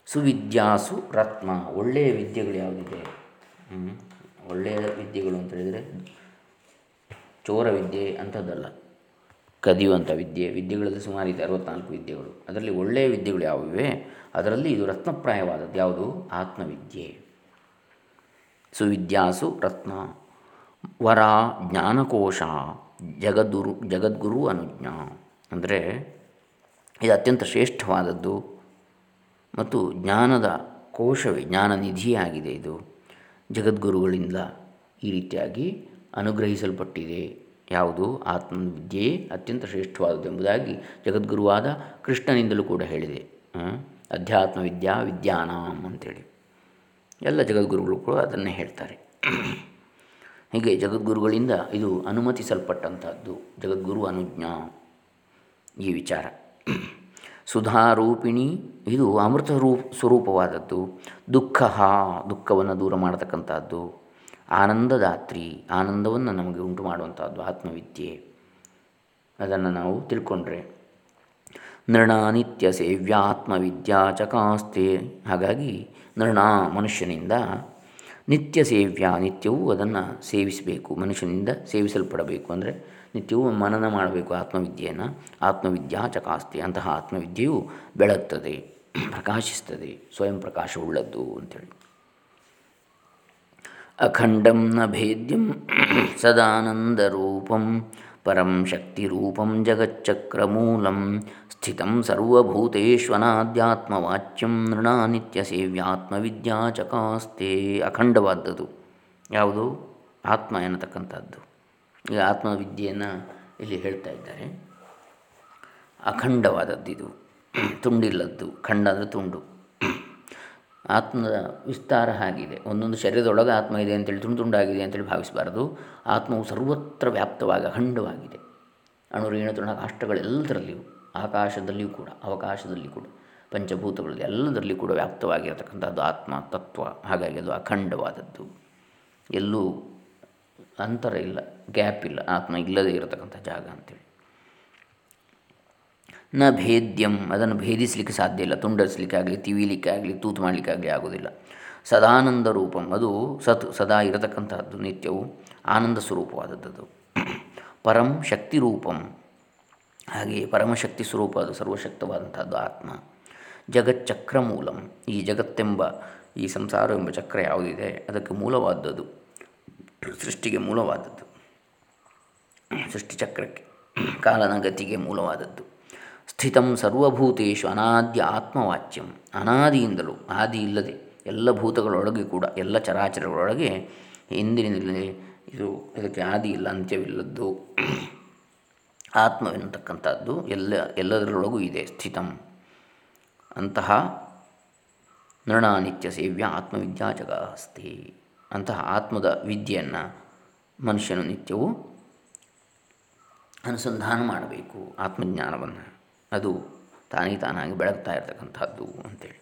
ಸುವಿದ್ಯಾಸು ರತ್ನ. ಒಳ್ಳೆಯ ವಿದ್ಯೆಗಳು ಯಾವುದಿದೆ? ಒಳ್ಳೆಯ ವಿದ್ಯೆಗಳು ಅಂತ ಹೇಳಿದರೆ ಚೋರ ವಿದ್ಯೆ ಅಂಥದ್ದಲ್ಲ. ಕದಿಯುವಂಥ ವಿದ್ಯೆ, ವಿದ್ಯೆಗಳಲ್ಲಿ ಸುಮಾರು ಇದೆ ಅರವತ್ನಾಲ್ಕು ವಿದ್ಯೆಗಳು. ಅದರಲ್ಲಿ ಒಳ್ಳೆಯ ವಿದ್ಯೆಗಳು ಯಾವುವಿವೆ ಅದರಲ್ಲಿ ಇದು ರತ್ನಪ್ರಾಯವಾದದ್ದು ಯಾವುದು? ಆತ್ಮವಿದ್ಯೆ. ಸುವಿದ್ಯಾಸು ರತ್ನ. ವರ ಜ್ಞಾನಕೋಶ. ಜಗದ್ಗುರು ಜಗದ್ಗುರು ಅನುಜ್ಞ. ಅಂದರೆ ಇದು ಅತ್ಯಂತ ಶ್ರೇಷ್ಠವಾದದ್ದು. ಮತ್ತು ಜ್ಞಾನದ ಕೋಶವೇ ಜ್ಞಾನ ನಿಧಿಯಾಗಿದೆ ಇದು. ಜಗದ್ಗುರುಗಳಿಂದ ಈ ರೀತಿಯಾಗಿ ಅನುಗ್ರಹಿಸಲ್ಪಟ್ಟಿದೆ. ಯಾವುದು? ಆತ್ಮವಿದ್ಯೆ ಅತ್ಯಂತ ಶ್ರೇಷ್ಠವಾದದ್ದು ಎಂಬುದಾಗಿ ಜಗದ್ಗುರುವಾದ ಕೃಷ್ಣನಿಂದಲೂ ಕೂಡ ಹೇಳಿದೆ. ಅಧ್ಯಾತ್ಮ ವಿದ್ಯಾ ವಿದ್ಯಾನಾಮ್ ಅಂತೇಳಿ. ಎಲ್ಲ ಜಗದ್ಗುರುಗಳು ಕೂಡ ಅದನ್ನೇ ಹೇಳ್ತಾರೆ. ಹೀಗೆ ಜಗದ್ಗುರುಗಳಿಂದ ಇದು ಅನುಮತಿಸಲ್ಪಟ್ಟಂಥದ್ದು ಜಗದ್ಗುರು ಅನುಜ್ಞಾ ಈ ವಿಚಾರ. ಸುಧಾರೂಪಿಣಿ. ಇದು ಅಮೃತ ರೂಪ, ಸ್ವರೂಪವಾದದ್ದು. ದುಃಖ, ದುಃಖವನ್ನು ದೂರ ಮಾಡತಕ್ಕಂಥದ್ದು. ಆನಂದದಾತ್ರಿ, ಆನಂದವನ್ನು ನಮಗೆ ಉಂಟು ಮಾಡುವಂಥದ್ದು, ಆತ್ಮವಿದ್ಯೆ. ಅದನ್ನು ನಾವು ತಿಳ್ಕೊಂಡ್ರೆ. ನೃಣಾನಿತ್ಯ ಸೇವ್ಯಾತ್ಮವಿದ್ಯಾ ಚಕಾಸ್ತೆ. ಹಾಗಾಗಿ ನೃಣ ಮನುಷ್ಯನಿಂದ ನಿತ್ಯ ಸೇವ್ಯ ನಿತ್ಯವೂ ಅದನ್ನು ಸೇವಿಸಬೇಕು, ಮನುಷ್ಯನಿಂದ ಸೇವಿಸಲ್ಪಡಬೇಕು. ಅಂದರೆ ನಿತ್ಯವೂ ಮನನ ಮಾಡಬೇಕು ಆತ್ಮವಿದ್ಯೆಯನ್ನು. ಆತ್ಮವಿದ್ಯಾ ಚಕಾಸ್ತಿ, ಅಂತಹ ಆತ್ಮವಿದ್ಯೆಯು ಬೆಳಗ್ತದೆ, ಪ್ರಕಾಶಿಸ್ತದೆ, ಸ್ವಯಂ ಪ್ರಕಾಶವುಳ್ಳದ್ದು ಅಂಥೇಳಿ ಅಖಂಡಂ ನ ಭೇದ್ಯಂ ಸದಾನಂದರೂಪಂ ಪರಂ ಶಕ್ತಿರೂಪಂ ಜಗಚ್ಚಕ್ರಮೂಲಂ ಸ್ಥಿತಂ ಸರ್ವಭೂತೇಶ್ವನಾಧ್ಯಾತ್ಮವಾಚ್ಯಂ ನೃಣಾನಿತ್ಯ ಸೇವ್ಯಾತ್ಮವಿದ್ಯಾ ಚಕಾಸ್ತೆ. ಅಖಂಡವಾದದ್ದು ಯಾವುದು? ಆತ್ಮ ಎನ್ನತಕ್ಕಂಥದ್ದು. ಈಗ ಆತ್ಮವಿದ್ಯೆಯನ್ನು ಇಲ್ಲಿ ಹೇಳ್ತಾ ಇದ್ದಾರೆ. ಅಖಂಡವಾದದ್ದು ಇದು. ತುಂಡಿಲ್ಲದ್ದು. ಖಂಡ ಅಂದರೆ ತುಂಡು. ಆತ್ಮದ ವಿಸ್ತಾರ ಆಗಿದೆ ಒಂದೊಂದು ಶರೀರದೊಳಗೆ ಆತ್ಮ ಇದೆ ಅಂತೇಳಿ ತುಂಡು ತುಂಡಾಗಿದೆ ಅಂತೇಳಿ ಭಾವಿಸಬಾರ್ದು. ಆತ್ಮವು ಸರ್ವತ್ರ ವ್ಯಾಪ್ತವಾಗಿ ಅಖಂಡವಾಗಿದೆ. ಅಣುರೇಣ ತೃಣ ಕಾಷ್ಟಗಳೆಲ್ಲದರಲ್ಲಿಯೂ ಆಕಾಶದಲ್ಲಿಯೂ ಕೂಡ ಅವಕಾಶದಲ್ಲಿ ಕೂಡ, ಪಂಚಭೂತಗಳಲ್ಲಿ ಎಲ್ಲದರಲ್ಲಿ ಕೂಡ ವ್ಯಾಪ್ತವಾಗಿರತಕ್ಕಂಥದ್ದು ಆತ್ಮ, ತತ್ವ. ಹಾಗಾಗಿ ಅದು ಅಖಂಡವಾದದ್ದು. ಎಲ್ಲೂ ಅಂತರ ಇಲ್ಲ. ಗ್ಯಾಪ್ ಇಲ್ಲ, ಆತ್ಮ ಇಲ್ಲದೇ ಇರತಕ್ಕಂಥ ಜಾಗ ಅಂತೇಳಿ. ನ ಭೇದ್ಯಂ, ಅದನ್ನು ಭೇದಿಸಲಿಕ್ಕೆ ಸಾಧ್ಯ ಇಲ್ಲ, ತುಂಡರಿಸಲಿಕ್ಕೆ ಆಗಲಿ, ತಿವಿಲಿಕ್ಕೆ ಆಗಲಿ, ತೂತು ಮಾಡಲಿಕ್ಕೆ ಆಗಲಿ ಆಗೋದಿಲ್ಲ ಸದಾನಂದ ರೂಪಂ, ಅದು ಸತ್, ಸದಾ ಇರತಕ್ಕಂಥದ್ದು ನಿತ್ಯವು ಆನಂದ ಸ್ವರೂಪವಾದದ್ದು ಪರಂ ಶಕ್ತಿ ರೂಪಂ, ಹಾಗೆಯೇ ಪರಮಶಕ್ತಿ ಸ್ವರೂಪ, ಅದು ಸರ್ವಶಕ್ತವಾದಂಥದ್ದು ಆತ್ಮ. ಜಗಚ್ಚಕ್ರ ಮೂಲಂ, ಈ ಜಗತ್ತೆಂಬ, ಈ ಸಂಸಾರವೆಂಬ ಚಕ್ರ ಯಾವುದಿದೆ, ಅದಕ್ಕೆ ಮೂಲವಾದದ್ದು, ಸೃಷ್ಟಿಗೆ ಮೂಲವಾದದ್ದು. ಸೃಷ್ಟಿಚಕ್ರಕ್ಕೆ ಕಾಲನ ಗತಿಗೆ ಮೂಲವಾದದ್ದು. ಸ್ಥಿತಂ ಸರ್ವಭೂತೇಶು ಅನಾದ್ಯ ಆತ್ಮವಾಚ್ಯಂ. ಅನಾದಿಯಿಂದಲೂ ಆದಿ ಇಲ್ಲದೆ ಎಲ್ಲ ಭೂತಗಳೊಳಗೆ ಕೂಡ, ಎಲ್ಲ ಚರಾಚರಗಳೊಳಗೆ ಹಿಂದಿನಿಂದಲೇ ಇದು ಇದಕ್ಕೆ ಆದಿ ಇಲ್ಲ, ಅಂತ್ಯವಿಲ್ಲದ್ದು. ಆತ್ಮವೆನ್ನತಕ್ಕಂಥದ್ದು ಎಲ್ಲ, ಎಲ್ಲದರೊಳಗೂ ಇದೆ. ಸ್ಥಿತಂ. ಅಂತಹ ನೃಣಾನಿತ್ಯ ಸೇವ್ಯ ಆತ್ಮವಿದ್ಯಾ ಜಗಾಸ್ತಿ ಅಂತಹ ಆತ್ಮದ ವಿದ್ಯೆಯನ್ನು ಮನುಷ್ಯನು ನಿತ್ಯವೂ ಅನುಸಂಧಾನ ಮಾಡಬೇಕು ಆತ್ಮಜ್ಞಾನವನ್ನು. ಅದು ತಾನೇ ತಾನಾಗಿ ಬೆಳಗ್ತಾ ಇರತಕ್ಕಂಥದ್ದು ಅಂತೇಳಿ.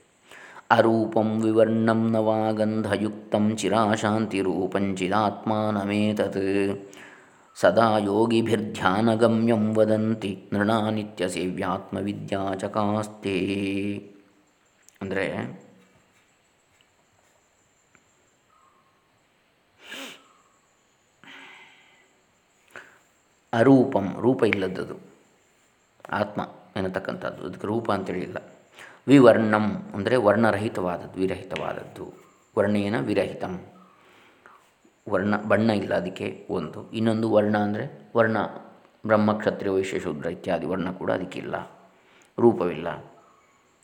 ಅರೂಪಂ ವಿವರ್ಣಂ ನವಾಗಂಧಯುಕ್ತಂ ಚಿರಾಶಾಂತಿರೂಪಂಚಿದಾತ್ಮಾನಮೇತತ್ ಸದಾ ಯೋಗಿಭಿರ್ಧ್ಯಾನಗಮ್ಯಂ ವದಂತಿ ನೃಣಾನಿತ್ಯ ಸೇವ್ಯಾತ್ಮವಿದ್ಯಾ ಚಕಾಸ್ತೆ. ಅಂದರೆ ಅರೂಪಂ, ರೂಪ ಇಲ್ಲದದು ಆತ್ಮ ಎನ್ನತಕ್ಕಂಥದ್ದು. ಅದಕ್ಕೆ ರೂಪ ಅಂತೇಳಿಲ್ಲ. ವಿವರ್ಣಂ ಅಂದರೆ ವರ್ಣರಹಿತವಾದದ್ದು, ವಿರಹಿತವಾದದ್ದು. ವರ್ಣೇನ ವಿರಹಿತಂ. ವರ್ಣ, ಬಣ್ಣ ಇಲ್ಲ ಅದಕ್ಕೆ ಒಂದು. ಇನ್ನೊಂದು ವರ್ಣ ಅಂದರೆ ವರ್ಣ ಬ್ರಹ್ಮ ಕ್ಷತ್ರಿಯ ವೈಶ್ಯ ಶೂದ್ರ ಇತ್ಯಾದಿ ವರ್ಣ ಕೂಡ ಅದಕ್ಕಿಲ್ಲ ರೂಪವಿಲ್ಲ.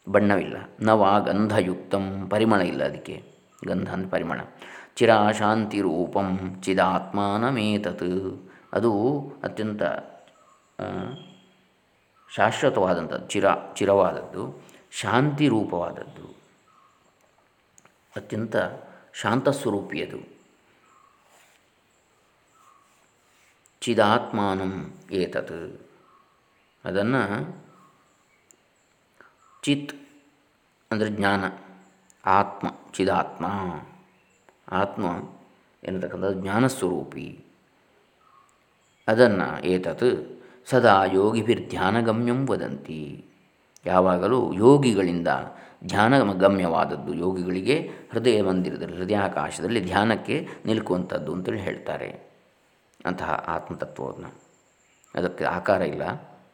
ಬಣ್ಣವಿಲ್ಲ. ನವಾ ಗಂಧಯುಕ್ತಂ ಪರಿಮಳ ಇಲ್ಲ ಅದಕ್ಕೆ. ಗಂಧ ಅಂತ ಪರಿಮಳ. ಚಿರಾಶಾಂತಿ ರೂಪಂ ಚಿದಾತ್ಮಾನಮೇತತ್. ಅದು ಅತ್ಯಂತ ಶಾಶ್ವತವಾದಂಥದ್ದು, ಚಿರ, ಚಿರವಾದದ್ದು, ಶಾಂತಿ ರೂಪವಾದದ್ದು, ಅತ್ಯಂತ ಶಾಂತ ಸ್ವರೂಪಿಯದು. ಚಿದಾತ್ಮಾನಂ ಏತತ್. ಅದನ್ನು ಚಿತ್ ಅಂದರೆ ಜ್ಞಾನ, ಆತ್ಮ, ಚಿದಾತ್ಮ. ಆತ್ಮ ಎನ್ನತಕ್ಕಂಥದ್ದು ಜ್ಞಾನಸ್ವರೂಪಿ ಅದನ್ನು ಏತತ್ ಸದಾ ಯೋಗಿಭಿರ್ಧ್ಯಾನಗಮ್ಯಂ ವದಂತಿ. ಯಾವಾಗಲೂ ಯೋಗಿಗಳಿಂದ ಧ್ಯಾನ ಗಮ್ಯವಾದದ್ದು ಯೋಗಿಗಳಿಗೆ ಹೃದಯ ಮಂದಿರದಲ್ಲಿ ಹೃದಯಾಕಾಶದಲ್ಲಿ ಧ್ಯಾನಕ್ಕೆ ನಿಲ್ಕುವಂಥದ್ದು ಅಂತೇಳಿ ಹೇಳ್ತಾರೆ. ಅಂತಹ ಆತ್ಮತತ್ವವನ್ನು. ಅದಕ್ಕೆ ಆಕಾರ ಇಲ್ಲ,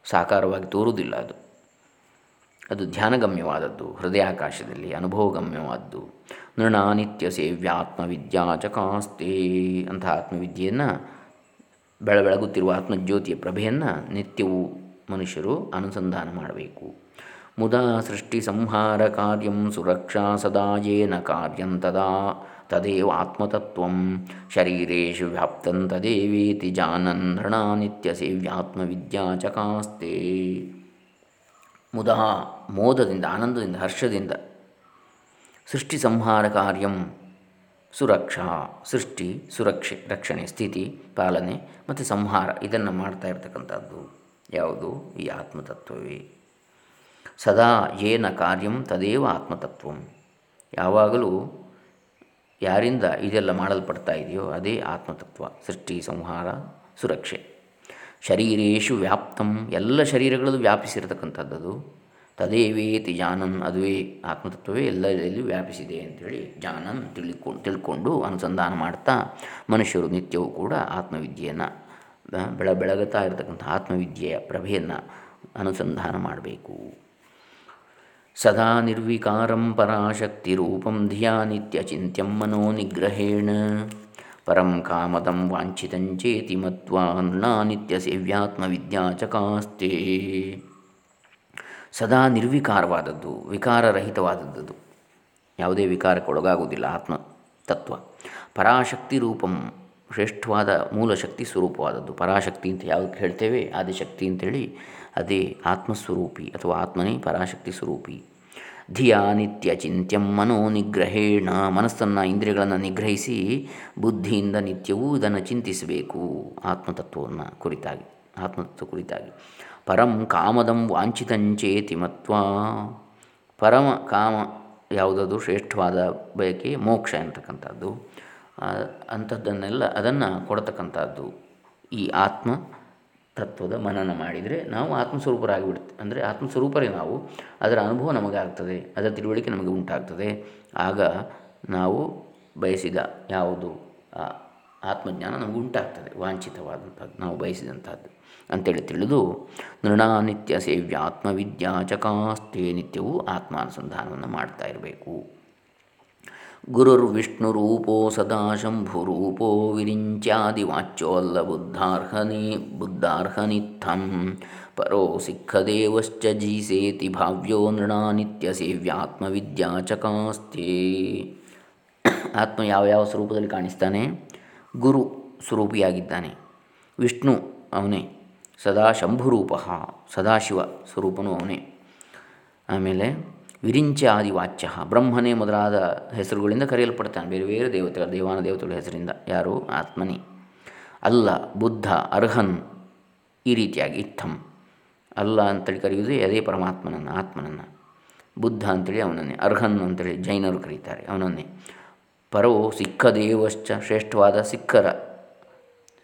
ಸಾಕಾರವಾಗಿ ತೋರುವುದಿಲ್ಲ ಅದು. ಅದು ಧ್ಯಾನಗಮ್ಯವಾದದ್ದು ಹೃದಯಾಕಾಶದಲ್ಲಿ ಅನುಭವಗಮ್ಯವಾದ್ದು. ನೃಣಾನಿತ್ಯ ಸೇವ್ಯಾತ್ಮವಿದ್ಯಾ ಚಕಾಸ್ತೆ ಅಂತಹ ಆತ್ಮವಿದ್ಯೆಯನ್ನು ಬೆಳ ಬೆಳಗುತ್ತಿರುವ ಆತ್ಮಜ್ಯೋತಿಯ ಪ್ರಭೆಯನ್ನು ನಿತ್ಯವೂ ಮನುಷ್ಯರು ಅನುಸಂಧಾನ ಮಾಡಬೇಕು. ಮುದಾ ಸೃಷ್ಟಿ ಸಂಹಾರ ಕಾರ್ಯಂ ಸುರಕ್ಷಾ ಸದಾಯೇನ ಕಾರ್ಯಂ ತದಾ ತದೇವ ಆತ್ಮತತ್ವ ಶರೀರೇಶು ವ್ಯಾಪ್ತಂ ತದೇವೇತಿ ಜಾನನ್ ನಿತ್ಯ ಸೇವ್ಯಾತ್ಮವಿದ್ಯಾ ಚಕಾಸ್ತೆ. ಮುದಾ ಮೋದದಿಂದ ಆನಂದದಿಂದ ಹರ್ಷದಿಂದ ಸೃಷ್ಟಿ ಸಂಹಾರ ಕಾರ್ಯಂ ಸುರಕ್ಷಾ, ಸೃಷ್ಟಿ, ಸುರಕ್ಷೆ, ರಕ್ಷಣೆ, ಸ್ಥಿತಿ, ಪಾಲನೆ ಮತ್ತು ಸಂಹಾರ ಇದನ್ನು ಮಾಡ್ತಾ ಇರ್ತಕ್ಕಂಥದ್ದು. ಯಾವುದು? ಈ ಆತ್ಮತತ್ವವೇ. ಸದಾ ಏನ ಕಾರ್ಯಂ ತದೇವ ಆತ್ಮತತ್ವಂ. ಯಾವಾಗಲೂ ಯಾರಿಂದ ಇದೆಲ್ಲ ಮಾಡಲ್ಪಡ್ತಾ ಇದೆಯೋ ಅದೇ ಆತ್ಮತತ್ವ, ಸೃಷ್ಟಿ, ಸಂಹಾರ, ಸುರಕ್ಷೆ. ಶರೀರೇಶು ವ್ಯಾಪ್ತಂ, ಎಲ್ಲ ಶರೀರಗಳಲ್ಲೂ ವ್ಯಾಪಿಸಿರತಕ್ಕಂಥದ್ದು ತದೇವೇತಿ ಜಾನನ್ ಅದುವೇ ಆತ್ಮತತ್ವವೇ ಎಲ್ಲರಲ್ಲಿ ವ್ಯಾಪಿಸಿದೆ ಅಂಥೇಳಿ ಜಾನನ್ ತಿಳ್ಕೊಂಡು ತಿಳ್ಕೊಂಡು ಅನುಸಂಧಾನ ಮಾಡ್ತಾ ಮನುಷ್ಯರು ನಿತ್ಯವೂ ಕೂಡ ಆತ್ಮವಿದ್ಯೆಯನ್ನು ಬೆಳ, ಬೆಳಗುತ್ತಾ ಇರತಕ್ಕಂಥ ಆತ್ಮವಿದ್ಯೆಯ ಪ್ರಭೆಯನ್ನು ಅನುಸಂಧಾನ ಮಾಡಬೇಕು. ಸದಾ ನಿರ್ವಿಕಾರಂ ಪರಾಶಕ್ತಿರೂಪಂ ಧಿಯಾ ನಿತ್ಯಚಿಂತ್ಯಂ ಮನೋ ನಿಗ್ರಹೇಣ ಪರಂ ಕಾಮದಂ ವಾಂಛಿತಂಚೇತಿ ಮತ್ವಾ ನಿತ್ಯ ಸೇವ್ಯಾತ್ಮವಿದ್ಯಾ ಚಕಾಸ್ತೆ ಸದಾ ನಿರ್ವಿಕಾರವಾದದ್ದು, ವಿಕಾರರಹಿತವಾದದ್ದು. ಯಾವುದೇ ವಿಕಾರಕ್ಕೆ ಒಳಗಾಗುವುದಿಲ್ಲ ಆತ್ಮ ತತ್ವ. ಪರಾಶಕ್ತಿ ರೂಪಂ ಶ್ರೇಷ್ಠವಾದ ಮೂಲಶಕ್ತಿ ಸ್ವರೂಪವಾದದ್ದು. ಪರಾಶಕ್ತಿ ಅಂತ ಯಾವುದಕ್ಕೆ ಹೇಳ್ತೇವೆ? ಆದಿಶಕ್ತಿ ಅಂತೇಳಿ ಅದೇ ಆತ್ಮಸ್ವರೂಪಿ ಅಥವಾ ಆತ್ಮನೇ ಪರಾಶಕ್ತಿ ಸ್ವರೂಪಿ. ಧಿಯಾ ನಿತ್ಯ ಚಿಂತ್ಯಂ ಮನೋ ನಿಗ್ರಹೇಣ ಮನಸ್ಸನ್ನು ಇಂದ್ರಿಯಗಳನ್ನು ನಿಗ್ರಹಿಸಿ ಬುದ್ಧಿಯಿಂದ ನಿತ್ಯವೂ ಇದನ್ನು ಚಿಂತಿಸಬೇಕು. ಆತ್ಮತತ್ವವನ್ನು ಕುರಿತಾಗಿ, ಆತ್ಮತತ್ವ ಕುರಿತಾಗಿ. ಪರಂ ಕಾಮದಂ ವಾಂಛಿತಂಚೇತಿ ಮತ್ವ. ಪರಮ ಕಾಮ ಯಾವುದಾದ್ರು ಶ್ರೇಷ್ಠವಾದ ಬಯಕೆ ಮೋಕ್ಷ ಅಂತಕ್ಕಂಥದ್ದು ಅಂಥದ್ದನ್ನೆಲ್ಲ ಅದನ್ನು ಕೊಡತಕ್ಕಂಥದ್ದು. ಈ ಆತ್ಮ ತತ್ವದ ಮನನ ಮಾಡಿದರೆ ನಾವು ಆತ್ಮಸ್ವರೂಪರಾಗಿಬಿಡ್ತೀವಿ ಅಂದರೆ ಆತ್ಮಸ್ವರೂಪರೇ ನಾವು. ಅದರ ಅನುಭವ ನಮಗಾಗ್ತದೆ. ಅದರ ತಿಳುವಳಿಕೆ ನಮಗೆ ಉಂಟಾಗ್ತದೆ. ಆಗ ನಾವು ಬಯಸಿದ ಯಾವುದು ಆತ್ಮಜ್ಞಾನ ನಮಗೆ ಉಂಟಾಗ್ತದೆ. ವಾಂಛಿತವಾದಂಥದ್ದು, ನಾವು ಬಯಸಿದಂಥದ್ದು. ಅಂತೇಳಿ ತಿಳಿದು, ನೃಣಾನಿತ್ಯ ಸೇವ್ಯ ಆತ್ಮವಿದ್ಯಾ ಚಕಾಸ್ತೆ ನಿತ್ಯವೂ ಆತ್ಮಾನುಸಂಧಾನವನ್ನು ಮಾಡ್ತಾ ಇರಬೇಕು. ಗುರುರ್ವಿಷ್ಣುರೂಪೋ ಸದಾ ಶಂಭುರೂಪೋ ವಿರಿಂಚಾದಿವಾಚ್ಯೋಲ್ಲ ಬುದ್ಧಾರ್ಹನಿ ಬುದ್ಧಾರ್ಹನಿತ್ಥಂ. ಪರೋ ಸಿಖದೇವಶ್ಚ ಜೀಸೇತಿ ಭಾವ್ಯೋ ನೃಣಾನಿತ್ಯ ಸೇವ್ಯಾತ್ಮವಿದ್ಯಾ ಚಕಾಸ್ತೆ. ಆತ್ಮ ಯಾವ ಯಾವ ಸ್ವರೂಪದಲ್ಲಿ ಕಾಣಿಸ್ತಾನೆ? ಗುರು ಸ್ವರೂಪಿಯಾಗಿದ್ದಾನೆ. ವಿಷ್ಣು ಅವನೇ. ಸದಾ ಶಂಭುರೂಪ ಸದಾಶಿವ ಸ್ವರೂಪನು ಅವನೇ. ಆಮೇಲೆ ವಿರಿಂಚಾದಿ ವಾಚ್ಯ ಬ್ರಹ್ಮನೇ ಮೊದಲಾದ ಹೆಸರುಗಳಿಂದ ಕರೆಯಲ್ಪಡ್ತಾನೆ, ಬೇರೆ ಬೇರೆ ದೇವತೆಗಳ, ದೇವಾನ ದೇವತೆಗಳ ಹೆಸರಿಂದ, ಯಾರು? ಆತ್ಮನಿ. ಅಲ್ಲ, ಬುದ್ಧ, ಅರ್ಹನ್, ಈ ರೀತಿಯಾಗಿ ಇತ್ತಂ. ಅಲ್ಲ ಅಂತೇಳಿ ಕರೆಯುವುದು ಅದೇ ಪರಮಾತ್ಮನನ್ನು, ಆತ್ಮನನ್ನು. ಬುದ್ಧ ಅಂತೇಳಿ ಅವನನ್ನೇ, ಅರ್ಹನ್ ಅಂತೇಳಿ ಜೈನರು ಕರೀತಾರೆ, ಅವನನ್ನೇ. ಪರೋ ಸಿಕ್ಕ ದೇವಶ್ಚ ಶ್ರೇಷ್ಠವಾದ ಸಿಕ್ಕರ,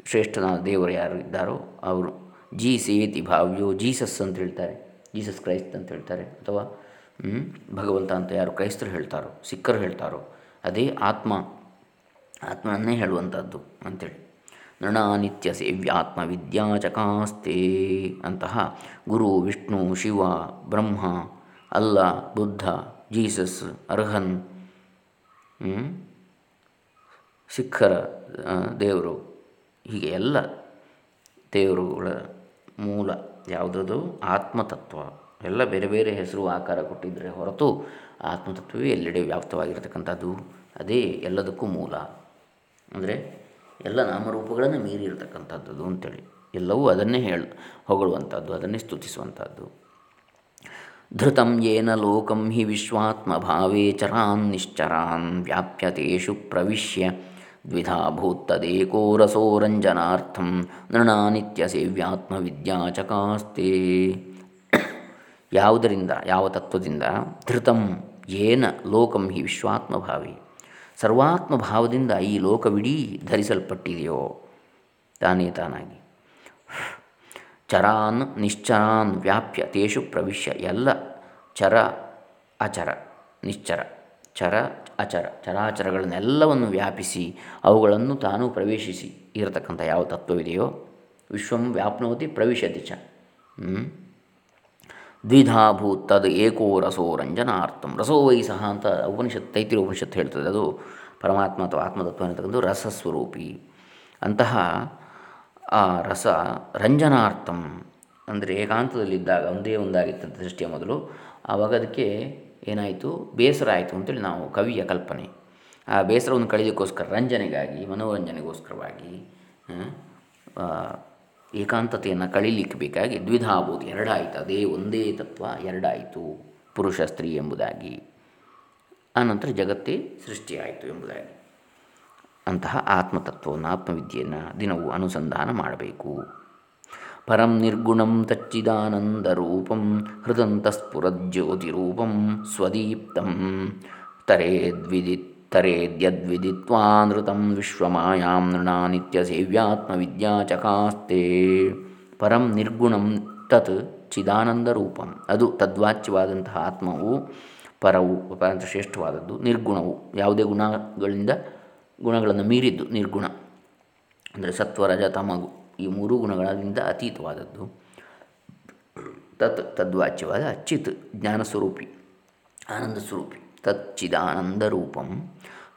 ಶ್ರೇಷ್ಠನಾದ ದೇವರು ಯಾರು ಇದ್ದಾರೋ, ಅವರು. ಜಿ ಸೇತಿ ಭಾವ್ಯೋ, ಜೀಸಸ್ ಅಂತ ಹೇಳ್ತಾರೆ, ಜೀಸಸ್ ಕ್ರೈಸ್ತ್ ಅಂತ ಹೇಳ್ತಾರೆ, ಅಥವಾ ಭಗವಂತ ಅಂತ ಯಾರು ಕ್ರೈಸ್ತರು ಹೇಳ್ತಾರೋ ಸಿಕ್ಕರು ಹೇಳ್ತಾರೋ, ಅದೇ ಆತ್ಮ ಆತ್ಮನನ್ನೇ ಹೇಳುವಂಥದ್ದು ಅಂಥೇಳಿ ನೃಣಾನಿತ್ಯ ಸೇವ್ಯಾತ್ಮ ವಿದ್ಯಾ ಚಕಾಸ್ತೆ ಅಂತಹ ಗುರು, ವಿಷ್ಣು, ಶಿವ, ಬ್ರಹ್ಮ, ಅಲ್ಲ, ಬುದ್ಧ, ಜೀಸಸ್, ಅರ್ಹನ್ ಸಿಖ್ಖರ ದೇವರು, ಹೀಗೆ ಎಲ್ಲ ದೇವರುಗಳ ಮೂಲ ಯಾವುದದು? ಆತ್ಮತತ್ವ. ಎಲ್ಲ ಬೇರೆ ಬೇರೆ ಹೆಸರು ಆಕಾರ ಕೊಟ್ಟಿದ್ದರೆ ಹೊರತು ಆತ್ಮತತ್ವವೇ ಎಲ್ಲೆಡೆ ವ್ಯಾಪ್ತವಾಗಿರ್ತಕ್ಕಂಥದ್ದು. ಅದೇ ಎಲ್ಲದಕ್ಕೂ ಮೂಲ. ಅಂದರೆ ಎಲ್ಲ ನಾಮರೂಪಗಳನ್ನು ಮೀರಿರ್ತಕ್ಕಂಥದ್ದು ಅಂತೇಳಿ. ಎಲ್ಲವೂ ಅದನ್ನೇ ಹೇಳ, ಹೊಗಳುವಂಥದ್ದು, ಅದನ್ನೇ ಸ್ತುತಿಸುವಂಥದ್ದು. ಧೃತಂ ಯೇನ ಲೋಕಂ ಹಿ ವಿಶ್ವಾತ್ಮ ಭಾವೇ ಚರಾನ್ ನಿಶ್ಚರಾನ್ ವ್ಯಾಪ್ಯತೇಷು ಪ್ರವಿಶ್ಯ. ದ್ವಿಧಾ ಭೂತ್ತದೇಕೋ ರಸೋ ರಂಜನಾರ್ಥಂ ನೃಣಾನಿತ್ಯ ಸೇವ್ಯಾತ್ಮ ವಿದ್ಯಾ ಚಕಾಸ್ತೆ ಯಾವುದರಿಂದ ಯಾವ ತತ್ವದಿಂದ ಧೃತಂ ಏನ ಲೋಕಂ ಹಿ ವಿಶ್ವಾತ್ಮಭಾವಿ ಸರ್ವಾತ್ಮಭಾವದಿಂದ ಈ ಲೋಕವಿಡೀ ಧರಿಸಲ್ಪಟ್ಟಿದೆಯೋ ತಾನೇ ತಾನಾಗಿ ಚರಾನ್ ನಿಶ್ಚರಾನ್ ವ್ಯಾಪ್ಯ ತೇಷು ಪ್ರವಿಶ್ಯ ಎಲ್ಲ ಚರ ಅಚರ ನಿಶ್ಚರ ಚರ ಅಚರ, ಚರಾಚರಗಳನ್ನೆಲ್ಲವನ್ನು ವ್ಯಾಪಿಸಿ ಅವುಗಳನ್ನು ತಾನು ಪ್ರವೇಶಿಸಿ. ಇರತಕ್ಕಂಥ ಯಾವ ತತ್ವವಿದೆಯೋ? ವಿಶ್ವಂ ವ್ಯಾಪ್ನೋತಿ ಪ್ರವಿಶತಿ ಚ. ದ್ವಿಧಾಭೂತ್ ತದ್ ಏಕೋ ರಸೋ ರಂಜನಾರ್ಥಂ. ರಸೋ ವೈ ಸಹ ಅಂತ ಉಪನಿಷತ್ ತೈತಿರಿ ಉಪನಿಷತ್ತು ಹೇಳ್ತದೆ ಅದು. ಪರಮಾತ್ಮ ಅಥವಾ ಆತ್ಮತತ್ವ ಅನ್ನತಕ್ಕಂಥ ರಸಸ್ವರೂಪಿ. ಅಂತಹ, ಆ, ರಸ ರಂಜನಾರ್ಥಂ. ಅಂದರೆ ಏಕಾಂತದಲ್ಲಿದ್ದಾಗ, ಒಂದೇ ಒಂದಾಗಿತ್ತಂಥ ದೃಷ್ಟಿಯ ಮೊದಲು. ಆವಾಗ ಅದಕ್ಕೆ ಏನಾಯಿತು? ಬೇಸರ ಆಯಿತು ಅಂತೇಳಿ ನಾವು ಕವಿಯ ಕಲ್ಪನೆ. ಆ ಬೇಸರವನ್ನು ಕಳೆಯೋಕ್ಕೋಸ್ಕರ ರಂಜನೆಗಾಗಿ, ಮನೋರಂಜನೆಗೋಸ್ಕರವಾಗಿ ಏಕಾಂತತೆಯನ್ನು ಕಳೀಲಿಕ್ಕೆ ಬೇಕಾಗಿ ದ್ವಿಧಾಬೋದು ಎರಡಾಯಿತು. ಅದೇ ಒಂದೇ ತತ್ವ ಎರಡಾಯಿತು. ಪುರುಷ, ಸ್ತ್ರೀ ಎಂಬುದಾಗಿ. ಆನಂತರ ಜಗತ್ತೇ ಸೃಷ್ಟಿಯಾಯಿತು ಎಂಬುದಾಗಿ. ಅಂತಹ ಆತ್ಮತತ್ವವನ್ನು, ಆತ್ಮವಿದ್ಯೆಯನ್ನು ದಿನವೂ ಅನುಸಂಧಾನ ಮಾಡಬೇಕು. ಪರಂ ನಿರ್ಗುಣಂ ತಚ್ಚಿದಾನಂದರೂಪಂ ಹೃದಂತಸ್ಫುರಜ್ಯೋತಿರೂಪಂ ಸ್ವದೀಪ್ತಂ. ತರೇದ್ವಿದಿತ್ ತರೇದ್ಯದ್ವಿದಿತ್ವಾನೃತಂ ವಿಶ್ವಮಾಯಾಂ ನೃಣಾ ಚಕಾಸ್ತೆ. ಪರಂ ನಿರ್ಗುಣಂ ತತ್ ಚಿದಾನಂದರೂಪಂ. ಅದು ತದ್ವಾಚ್ಯವಾದಂತಹ ಆತ್ಮವು ಪರವು ಪರಂತ ಶ್ರೇಷ್ಠವಾದದ್ದು, ನಿರ್ಗುಣವು. ಯಾವುದೇ ಗುಣಗಳಿಂದ ಗುಣಗಳನ್ನು ಮೀರಿದ್ದು ನಿರ್ಗುಣ. ಅಂದರೆ ಸತ್ವರಜ ತಮಗು. ಈ ಮೂರು ಗುಣಗಳಿಂದ ಅತೀತವಾದದ್ದು. ತತ್ ತದ್ವಾಚ್ಯವಾದ ಚಿತ್, ಜ್ಞಾನಸ್ವರೂಪಿ ಆನಂದ ಸ್ವರೂಪಿ ತಚ್ಚಿದಾನಂದ ರೂಪಂ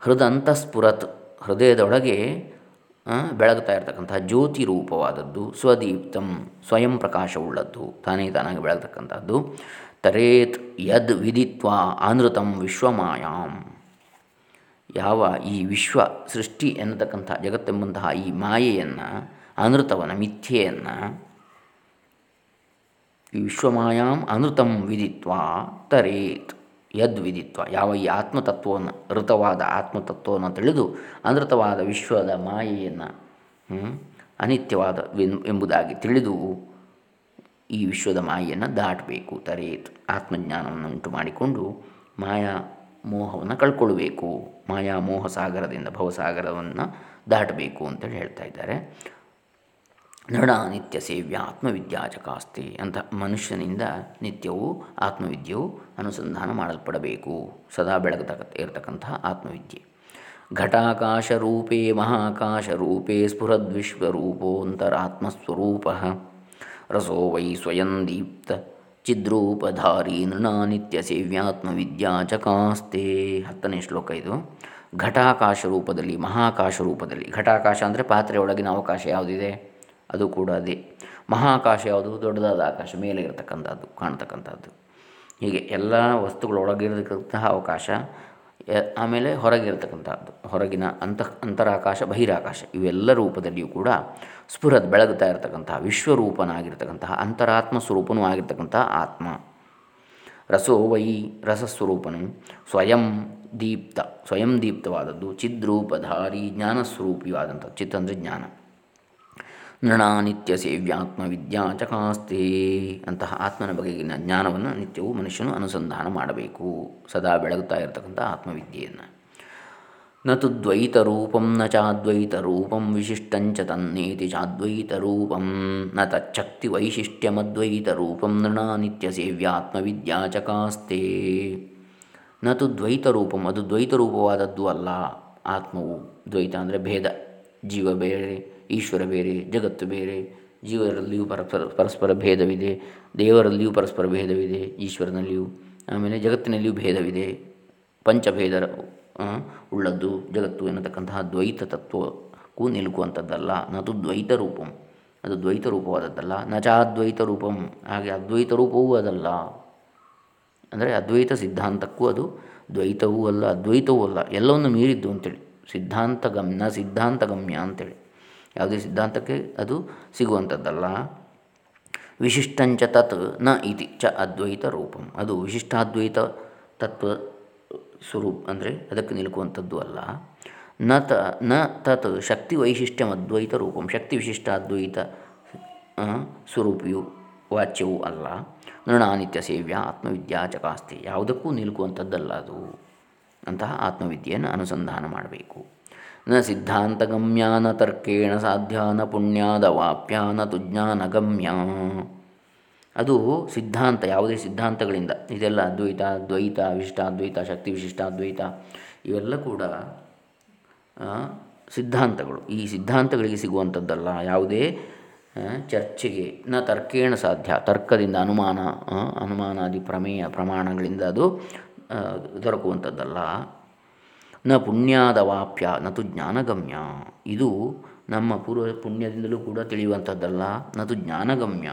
ಹೃದಂತಸ್ಫುರತ್, ಹೃದಯದೊಳಗೆ ಬೆಳಗ್ತಾ ಇರತಕ್ಕಂತಹ ಜ್ಯೋತಿ ರೂಪವಾದದ್ದು ಸ್ವದೀಪ್ತಂ, ಸ್ವಯಂ ಪ್ರಕಾಶವುಳ್ಳದ್ದು, ತಾನೇ ತಾನಾಗಿ ಬೆಳಗ್ತಕ್ಕಂಥದ್ದು. ತರೇತ್ ಯದ್ ವಿಧಿತ್ವ ಆನೃತಂ ವಿಶ್ವಮಾಯಾಂ. ಯಾವ ಈ ವಿಶ್ವ ಸೃಷ್ಟಿ ಎನ್ನತಕ್ಕಂಥ ಜಗತ್ತೆಂಬಂತಹ ಈ ಮಾಯೆಯನ್ನು ಅನೃತವನ್ನು ಮಿಥ್ಯೆಯನ್ನು ಈ ವಿಶ್ವಮಾಯಾಂ ಅನೃತಂ ವಿಧಿತ್ವ ತರೇತ್. ಯದ್ವಿದಿತ್ವ ಯಾವ ಈ ಆತ್ಮತತ್ವವನ್ನು, ಋತವಾದ ಆತ್ಮತತ್ವವನ್ನು ತಿಳಿದು ಅನೃತವಾದ ವಿಶ್ವದ ಮಾಯೆಯನ್ನು ಅನಿತ್ಯವಾದ ಎಂಬುದಾಗಿ ತಿಳಿದು ಈ ವಿಶ್ವದ ಮಾಯೆಯನ್ನು ದಾಟಬೇಕು, ತರೇತ್. ಆತ್ಮಜ್ಞಾನವನ್ನು ಉಂಟು ಮಾಡಿಕೊಂಡು ಮಾಯಾ ಮೋಹವನ್ನು ಕಳ್ಕೊಳ್ಬೇಕು. ಮಾಯಾ ಮೋಹ ಸಾಗರದಿಂದ ಭವಸಾಗರವನ್ನು ದಾಟಬೇಕು ಅಂತೇಳಿ ಹೇಳ್ತಾ ಇದ್ದಾರೆ. ನೃಣ ನಿತ್ಯ ಸೇವ್ಯ ಆತ್ಮವಿದ್ಯಾಚಕಾಸ್ತಿ ಅಂತ ಮನುಷ್ಯನಿಂದ ನಿತ್ಯವೂ ಆತ್ಮವಿದ್ಯೆಯು ಅನುಸಂಧಾನ ಮಾಡಲ್ಪಡಬೇಕು. ಸದಾ ಬೆಳಗತಕ್ಕ ಇರತಕ್ಕಂತಹ ಆತ್ಮವಿದ್ಯೆ. ಘಟಾಕಾಶ ರೂಪೇ ಮಹಾಕಾಶ ರೂಪೇ ಸ್ಫುರದ್ವಿಶ್ವರೂಪೋಂತರಾತ್ಮಸ್ವರೂಪ. ರಸೋ ವೈ ಸ್ವಯಂ ದೀಪ್ತ ಚಿದ್ರೂಪಧಾರಿ ನೃಣ ನಿತ್ಯ ಸೇವ್ಯಾತ್ಮವಿದ್ಯಾ ಚಕಾಸ್ತೆ ಹತ್ತನೇ ಶ್ಲೋಕ ಇದು. ಘಟಾಕಾಶ ರೂಪದಲ್ಲಿ ಮಹಾಕಾಶ ರೂಪದಲ್ಲಿ ಘಟಾಕಾಶ ಅಂದರೆ ಪಾತ್ರೆಯೊಳಗಿನ ಅವಕಾಶ ಯಾವುದಿದೆ? ಅದು ಕೂಡ ಅದೇ. ಮಹಾಕಾಶ ಯಾವುದು? ದೊಡ್ಡದಾದ ಆಕಾಶ, ಮೇಲೆ ಇರತಕ್ಕಂಥದ್ದು, ಕಾಣ್ತಕ್ಕಂಥದ್ದು. ಹೀಗೆ ಎಲ್ಲ ವಸ್ತುಗಳೊಳಗಿರತಕ್ಕಂತಹ ಅವಕಾಶ ಆಮೇಲೆ ಹೊರಗಿರತಕ್ಕಂಥದ್ದು ಹೊರಗಿನ ಅಂತ, ಅಂತರಾಕಾಶ, ಬಹಿರಾಕಾಶ, ಇವೆಲ್ಲ ರೂಪದಲ್ಲಿಯೂ ಕೂಡ ಸ್ಫುರದ್ ಬೆಳಗುತ್ತಾ ಇರತಕ್ಕಂತಹ, ವಿಶ್ವರೂಪನಾಗಿರ್ತಕ್ಕಂತಹ, ಅಂತರಾತ್ಮ ಸ್ವರೂಪನೂ ಆಗಿರ್ತಕ್ಕಂತಹ ಆತ್ಮ. ರಸೋ ವೈ ರಸಸ್ವರೂಪನು ಸ್ವಯಂ ದೀಪ್ತ, ಸ್ವಯಂ ದೀಪ್ತವಾದದ್ದು ಚಿದ್ರೂಪಧಾರಿ ಜ್ಞಾನಸ್ವರೂಪಿಯಾದಂಥದ್ದು, ಚಿತ್ ಅಂದರೆ ಜ್ಞಾನ. ನೃಣಾನಿತ್ಯ ಸೇವ್ಯಾತ್ಮ ವಿದ್ಯಾ ಚಕಾಸ್ತೆ ಅಂತಹ ಆತ್ಮನ ಬಗೆಗಿನ ಜ್ಞಾನವನ್ನು ನಿತ್ಯವೂ ಮನುಷ್ಯನು ಅನುಸಂಧಾನ ಮಾಡಬೇಕು. ಸದಾ ಬೆಳಗುತ್ತಾ ಇರತಕ್ಕಂಥ ಆತ್ಮವಿದ್ಯೆಯನ್ನು. ನ ತು ದ್ವೈತರೂಪಂ ನ ಚಾದ್ವೈತರೂಪಂ ವಿಶಿಷ್ಟಂಚ ತನ್ನೇತಿ ಚಾದ್ವೈತರೂಪಂ ನ ತಚ್ಛಕ್ತಿ ವೈಶಿಷ್ಟ್ಯಮದ್ವೈತರೂಪಂ ನೃಣಾನಿತ್ಯ ಸೇವ್ಯಾತ್ಮವಿದ್ಯಾ ಚಕಾಸ್ತೆ. ನ ತು ದ್ವೈತರೂಪಂ ಅದು ದ್ವೈತರೂಪವಾದದ್ದು ಅಲ್ಲ. ಆತ್ಮವು ದ್ವೈತ ಅಂದರೆ ಭೇದ, ಜೀವ ಬೇರೆ. ಈಶ್ವರ ಬೇರೆ, ಜಗತ್ತು ಬೇರೆ, ಜೀವರಲ್ಲಿಯೂ ಪರಸ್ಪರ ಪರಸ್ಪರ ಭೇದವಿದೆ, ದೇವರಲ್ಲಿಯೂ ಪರಸ್ಪರ ಭೇದವಿದೆ, ಈಶ್ವರನಲ್ಲಿಯೂ, ಆಮೇಲೆ ಜಗತ್ತಿನಲ್ಲಿಯೂ ಭೇದವಿದೆ, ಪಂಚಭೇದ ಉಳ್ಳದ್ದು, ಜಗತ್ತು ಎನ್ನತಕ್ಕಂತಹ ದ್ವೈತ ತತ್ವಕ್ಕೂ ನಿಲುಕುವಂಥದ್ದಲ್ಲ ನದು ದ್ವೈತ ರೂಪಂ. ಅದು ದ್ವೈತ ರೂಪವಾದದ್ದಲ್ಲ ನಚಾದ್ವೈತ ರೂಪಂ. ಹಾಗೆ ಅದ್ವೈತ ರೂಪವೂ ಅದಲ್ಲ. ಅಂದರೆ ಅದ್ವೈತ ಸಿದ್ಧಾಂತಕ್ಕೂ ಅದು ದ್ವೈತವೂ ಅಲ್ಲ, ಅದ್ವೈತವೂ ಅಲ್ಲ, ಎಲ್ಲವನ್ನು ಮೀರಿದ್ದು ಅಂತೇಳಿ. ಸಿದ್ಧಾಂತ ಗಮ್ಯ ಸಿದ್ಧಾಂತ ಗಮ್ಯ ಅಂತೇಳಿ. ಯಾವುದೇ ಸಿದ್ಧಾಂತಕ್ಕೆ ಅದು ಸಿಗುವಂಥದ್ದಲ್ಲ. ವಿಶಿಷ್ಟಂಚ ತತ್ನ ಇತಿ ಚ ಅದ್ವೈತ ರೂಪಂ. ಅದು ವಿಶಿಷ್ಟಾದ್ವೈತ ತತ್ವ ಸ್ವರೂಪ ಅಂದರೆ ಅದಕ್ಕೆ ನಿಲುಕುವಂಥದ್ದು ಅಲ್ಲ. ನ ತ ನ ತತ್ ಶಕ್ತಿ ವೈಶಿಷ್ಟ್ಯಂ ಅದ್ವೈತ ರೂಪಂ. ಶಕ್ತಿ ವಿಶಿಷ್ಟ ಅದ್ವೈತ ಸ್ವರೂಪಿಯು, ವಾಚ್ಯವೂ ಅಲ್ಲ. ನೃಣಾನಿತ್ಯ ಸೇವ್ಯ ಆತ್ಮವಿದ್ಯಾ ಚಕಾಸ್ತಿ ಯಾವುದಕ್ಕೂ ನಿಲುಕುವಂಥದ್ದಲ್ಲ ಅದು. ಅಂತಹ ಆತ್ಮವಿದ್ಯೆಯನ್ನು ಅನುಸಂಧಾನ ಮಾಡಬೇಕು. ನ ಸಿದ್ಧಾಂತಗಮ್ಯ ನ ತರ್ಕೇಣ ಸಾಧ್ಯ ನ ಪುಣ್ಯಾದ ವಾಪ್ಯಾನ ನ ತು ಜ್ಞಾನಗಮ್ಯ ಅದು ಸಿದ್ಧಾಂತ, ಯಾವುದೇ ಸಿದ್ಧಾಂತಗಳಿಂದ. ಇದೆಲ್ಲ ಅದ್ವೈತ ದ್ವೈತ ವಿಶಿಷ್ಟ, ಅದ್ವೈತ, ಶಕ್ತಿ ವಿಶಿಷ್ಟ, ಅದ್ವೈತ. ಇವೆಲ್ಲ ಕೂಡ ಸಿದ್ಧಾಂತಗಳು. ಈ ಸಿದ್ಧಾಂತಗಳಿಗೆ ಸಿಗುವಂಥದ್ದಲ್ಲ, ಯಾವುದೇ ಚರ್ಚೆಗೆ. ನ ತರ್ಕೇಣ ಸಾಧ್ಯ, ತರ್ಕದಿಂದ ಅನುಮಾನ ಅನುಮಾನಾದಿ ಪ್ರಮೇಯ ಪ್ರಮಾಣಗಳಿಂದ ಅದು ದೊರಕುವಂಥದ್ದಲ್ಲ. ನ ಪುಣ್ಯಾದವಾಪ್ಯ ನತು ಜ್ಞಾನಗಮ್ಯ. ಇದು ನಮ್ಮ ಪೂರ್ವ ಪುಣ್ಯದಿಂದಲೂ ಕೂಡ ತಿಳಿಯುವಂಥದ್ದಲ್ಲ ನತು ಜ್ಞಾನಗಮ್ಯ.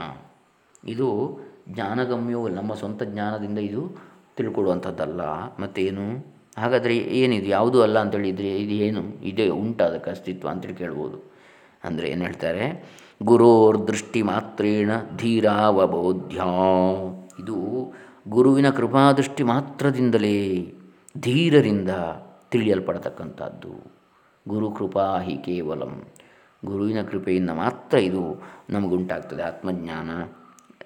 ಇದು ಜ್ಞಾನಗಮ್ಯವು ನಮ್ಮ ಸ್ವಂತ ಜ್ಞಾನದಿಂದ ಇದು ತಿಳ್ಕೊಡುವಂಥದ್ದಲ್ಲ. ಮತ್ತೇನು? ಹಾಗಾದರೆ ಏನಿದು? ಯಾವುದು ಅಲ್ಲ ಅಂತೇಳಿದರೆ ಇದು ಏನು? ಇದೇ ಉಂಟು ಅದಕ್ಕೆ ಅಸ್ತಿತ್ವ ಅಂತೇಳಿ ಕೇಳ್ಬೋದು. ಅಂದರೆ ಏನು ಹೇಳ್ತಾರೆ? ಗುರೋರ್ ದೃಷ್ಟಿ ಮಾತ್ರೇಣ ಧೀರಾವಬೋಧ್ಯ. ಇದು ಗುರುವಿನ ಕೃಪಾದೃಷ್ಟಿ ಮಾತ್ರದಿಂದಲೇ, ಧೀರರಿಂದ ತಿಳಿಯಲ್ಪಡತಕ್ಕಂಥದ್ದು. ಗುರು ಕೃಪಾ ಹಿ ಕೇವಲಂ. ಗುರುವಿನ ಕೃಪೆಯಿಂದ ಮಾತ್ರ ಇದು ನಮಗುಂಟಾಗ್ತದೆ ಆತ್ಮಜ್ಞಾನ.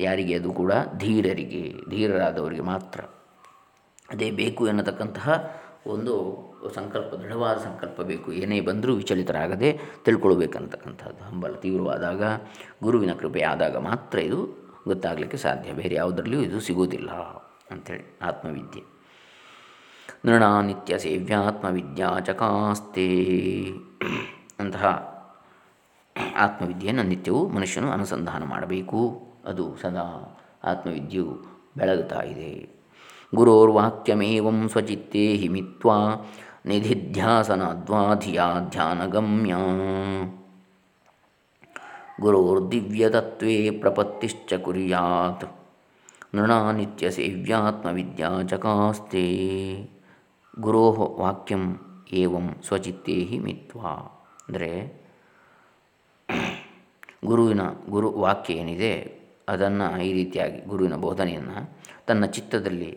ಯಾರಿಗೆ ಅದು ಕೂಡ ಧೀರರಿಗೆ, ಧೀರರಾದವರಿಗೆ ಮಾತ್ರ. ಅದೇ ಬೇಕು ಎನ್ನತಕ್ಕಂತಹ ಒಂದು ಸಂಕಲ್ಪ, ದೃಢವಾದ ಸಂಕಲ್ಪ ಬೇಕು. ಏನೇ ಬಂದರೂ ವಿಚಲಿತರಾಗದೆ ತಿಳ್ಕೊಳ್ಬೇಕಂತಕ್ಕಂಥದ್ದು ಹಂಬಲ ತೀವ್ರವಾದಾಗ, ಗುರುವಿನ ಕೃಪೆ ಆದಾಗ ಮಾತ್ರ ಇದು ಗೊತ್ತಾಗಲಿಕ್ಕೆ ಸಾಧ್ಯ. ಬೇರೆ ಯಾವುದರಲ್ಲಿಯೂ ಇದು ಸಿಗೋದಿಲ್ಲ ಅಂಥೇಳಿ ಆತ್ಮವಿದ್ಯೆ. ನೃಣಾನಿತ್ಯ ಸೇವ್ಯಾತ್ಮವಿದ್ಯಾ ಚಕಾಸ್ತೆ ಅಂತಹ ಆತ್ಮವಿದ್ಯೆಯನ್ನು ನಿತ್ಯವೂ ಮನುಷ್ಯನು ಅನುಸಂಧಾನ ಮಾಡಬೇಕು. ಅದು ಸದಾ ಆತ್ಮವಿದ್ಯೆಯು ಬೆಳಗುತ್ತಾ ಇದೆ. ಗುರೋರ್ವಾಕ್ಯಮೇವಂ ಸ್ವಚಿತ್ತೇ ಹಿಮಿತ್ವಾ ನಿಧಿಧ್ಯಾಸನದ್ವಾಧಿಯಾ ಧ್ಯಾನಗಮ್ಯ। ಗುರೋರ್ದಿವ್ಯತತ್ವೇ ಪ್ರಪತ್ತಿಶ್ಚ ಕುರ್ಯಾತ್। ನೃಣಾನಿತ್ಯ ಸೇವ್ಯಾತ್ಮವಿದ್ಯಾ ಚಕಾಸ್ತೆ ಗುರೋ ವಾಕ್ಯಂ ಏವಂ ಸ್ವಚಿತ್ತೇ ಮಿತ್ವಾ. ಅಂದರೆ ಗುರುವಿನ ಗುರು ವಾಕ್ಯ ಏನಿದೆ, ಅದನ್ನು ಈ ರೀತಿಯಾಗಿ ಗುರುವಿನ ಬೋಧನೆಯನ್ನು ತನ್ನ ಚಿತ್ತದಲ್ಲಿ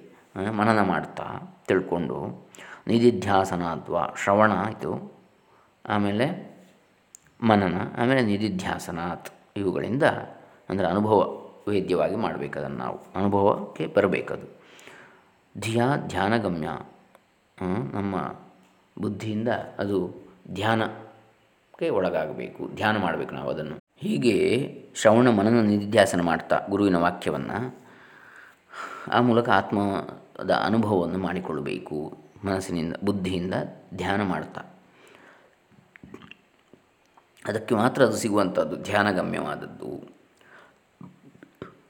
ಮನನ ಮಾಡ್ತಾ ತಿಳ್ಕೊಂಡು ನಿಧಿಧ್ಯಾಸನ ಅಥವಾ ಶ್ರವಣ ಇದು. ಆಮೇಲೆ ಮನನ, ಆಮೇಲೆ ನಿಧಿಧ್ಯಾಸನಾತ್ ಇವುಗಳಿಂದ ಅಂದರೆ ಅನುಭವ ವೇದ್ಯವಾಗಿ ಮಾಡಬೇಕು ಅದನ್ನು ನಾವು, ಅನುಭವಕ್ಕೆ ಬರಬೇಕದು. ಧಿಯಾ ಧ್ಯಾನಗಮ್ಯ ನಮ್ಮ ಬುದ್ಧಿಯಿಂದ ಅದು ಧ್ಯಾನಕ್ಕೆ ಒಳಗಾಗಬೇಕು. ಧ್ಯಾನ ಮಾಡಬೇಕು ನಾವು ಅದನ್ನು. ಹೀಗೆ ಶ್ರವಣ ಮನನ ನಿಧಿಧ್ಯಾಸನ ಮಾಡ್ತಾ ಗುರುವಿನ ವಾಕ್ಯವನ್ನು ಆ ಮೂಲಕ ಆತ್ಮದ ಅನುಭವವನ್ನು ಮಾಡಿಕೊಳ್ಳಬೇಕು. ಮನಸ್ಸಿನಿಂದ, ಬುದ್ಧಿಯಿಂದ ಧ್ಯಾನ ಮಾಡ್ತಾ. ಅದಕ್ಕೆ ಮಾತ್ರ ಅದು ಸಿಗುವಂಥದ್ದು, ಧ್ಯಾನಗಮ್ಯವಾದದ್ದು.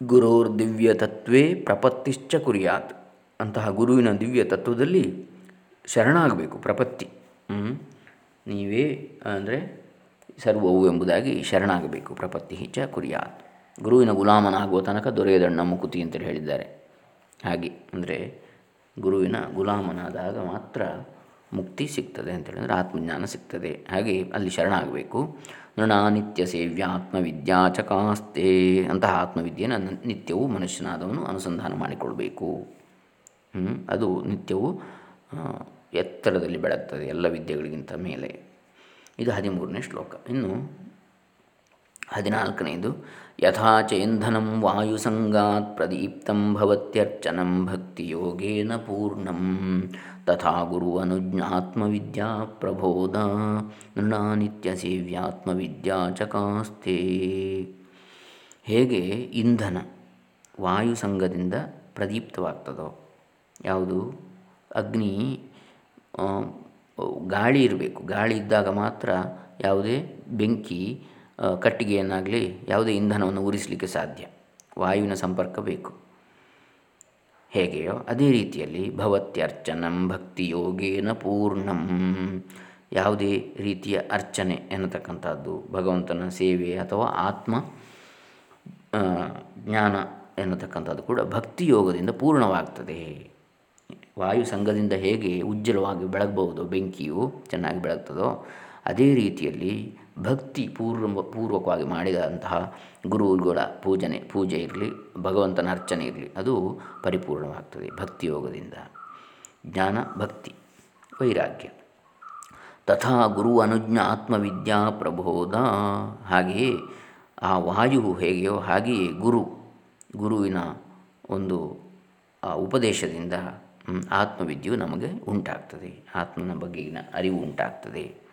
ಗುರೋರ್ ದಿವ್ಯ ತತ್ವೇ ಪ್ರಪತ್ತಿಶ್ಚ ಕುರಿಯಾತ್. ಅಂತಹ ಗುರುವಿನ ದಿವ್ಯ ತತ್ವದಲ್ಲಿ ಶರಣಾಗಬೇಕು, ಪ್ರಪತ್ತಿ. ನೀವೇ ಅಂದರೆ ಸರ್ವವು ಎಂಬುದಾಗಿ ಶರಣಾಗಬೇಕು, ಪ್ರಪತ್ತಿ ಚ ಕುರಿಯಾತ್. ಗುರುವಿನ ಗುಲಾಮನಾಗುವ ತನಕ ದೊರೆಯದಣ್ಣ ಮುಕುತಿ ಅಂತೇಳಿ ಹೇಳಿದ್ದಾರೆ. ಹಾಗೆ ಅಂದರೆ ಗುರುವಿನ ಗುಲಾಮನಾದಾಗ ಮಾತ್ರ ಮುಕ್ತಿ ಸಿಗ್ತದೆ ಅಂತೇಳಿ ಅಂದರೆ ಆತ್ಮಜ್ಞಾನ ಸಿಗ್ತದೆ. ಹಾಗೆ ಅಲ್ಲಿ ಶರಣಾಗಬೇಕು. ನೃಣಾನಿತ್ಯ ಚಕಾಸ್ತೆ ಅಂತಹ ಆತ್ಮವಿದ್ಯೆಯನ್ನು ನಿತ್ಯವೂ ಮನುಷ್ಯನಾದವನು ಅನುಸಂಧಾನ ಮಾಡಿಕೊಳ್ಬೇಕು. ಅದು ನಿತ್ಯವೂ ಎತ್ತರದಲ್ಲಿ ಬೆಳಗ್ತದೆ ಎಲ್ಲ ವಿದ್ಯೆಗಳಿಗಿಂತ ಮೇಲೆ. ಇದು ಹದಿಮೂರನೇ ಶ್ಲೋಕ. ಇನ್ನು ಹದಿನಾಲ್ಕನೆಯದು ಯಥಾಚ ಇಂಧನಂ ವಾಯುಸಂಗಾತ್ ಪ್ರದೀಪ್ತಂ ಭವತ್ಯರ್ಚನಂ ಭಕ್ತಿಯೋಗೇನ ಪೂರ್ಣಂ ತಥಾ ಗುರು ಅನುಜ್ಞಾತ್ಮವಿದ್ಯಾ ಪ್ರಬೋಧ ನೃಣಾನಿತ್ಯ ಸೇವ್ಯಾತ್ಮವಿದ್ಯಾ ಚಕಾಸ್ತೆ ಹೇಗೆ ಇಂಧನ ವಾಯುಸಂಗದಿಂದ ಪ್ರದೀಪ್ತವಾಗ್ತದೋ, ಯಾವುದು? ಅಗ್ನಿ ಗಾಳಿ ಇರಬೇಕು. ಗಾಳಿ ಇದ್ದಾಗ ಮಾತ್ರ ಯಾವುದೇ ಬೆಂಕಿ ಕಟ್ಟಿಗೆಯನ್ನಾಗಲಿ ಯಾವುದೇ ಇಂಧನವನ್ನು ಉರಿಸಲಿಕ್ಕೆ ಸಾಧ್ಯ. ವಾಯುವಿನ ಸಂಪರ್ಕ ಬೇಕು. ಹೇಗೆಯೋ ಅದೇ ರೀತಿಯಲ್ಲಿ ಭವತ್ಯರ್ಚನಂ ಭಕ್ತಿಯೋಗೇನ ಪೂರ್ಣಂ. ಯಾವುದೇ ರೀತಿಯ ಅರ್ಚನೆ ಎನ್ನತಕ್ಕಂಥದ್ದು, ಭಗವಂತನ ಸೇವೆ ಅಥವಾ ಆತ್ಮ ಜ್ಞಾನ ಎನ್ನತಕ್ಕಂಥದ್ದು ಕೂಡ ಭಕ್ತಿ ಯೋಗದಿಂದ ಪೂರ್ಣವಾಗ್ತದೆ. ವಾಯು ಸಂಘದಿಂದ ಹೇಗೆ ಉಜ್ವಲವಾಗಿ ಬೆಳಗಬಹುದು, ಬೆಂಕಿಯು ಚೆನ್ನಾಗಿ ಬೆಳಗ್ತದೋ ಅದೇ ರೀತಿಯಲ್ಲಿ ಭಕ್ತಿ ಪೂರ್ವ, ಪೂರ್ವಕವಾಗಿ ಮಾಡಿದಂತಹ ಗುರುಗಳ ಪೂಜನೆ, ಪೂಜೆ ಇರಲಿ, ಭಗವಂತನ ಅರ್ಚನೆ ಇರಲಿ, ಅದು ಪರಿಪೂರ್ಣವಾಗ್ತದೆ ಭಕ್ತಿಯೋಗದಿಂದ ಜ್ಞಾನ, ಭಕ್ತಿ, ವೈರಾಗ್ಯ. ತಥಾ ಗುರು ಅನುಜ್ಞ ಆತ್ಮವಿದ್ಯಾ ಪ್ರಬೋಧ. ಹಾಗೆಯೇ ಆ ವಾಯು ಹೇಗೆಯೋ ಹಾಗೆಯೇ ಗುರು, ಗುರುವಿನ ಒಂದು ಉಪದೇಶದಿಂದ ಆತ್ಮವಿದ್ಯೆಯು ನಮಗೆ ಉಂಟಾಗ್ತದೆ. ಆತ್ಮನ ಬಗೆಗಿನ ಅರಿವು ಉಂಟಾಗ್ತದೆ.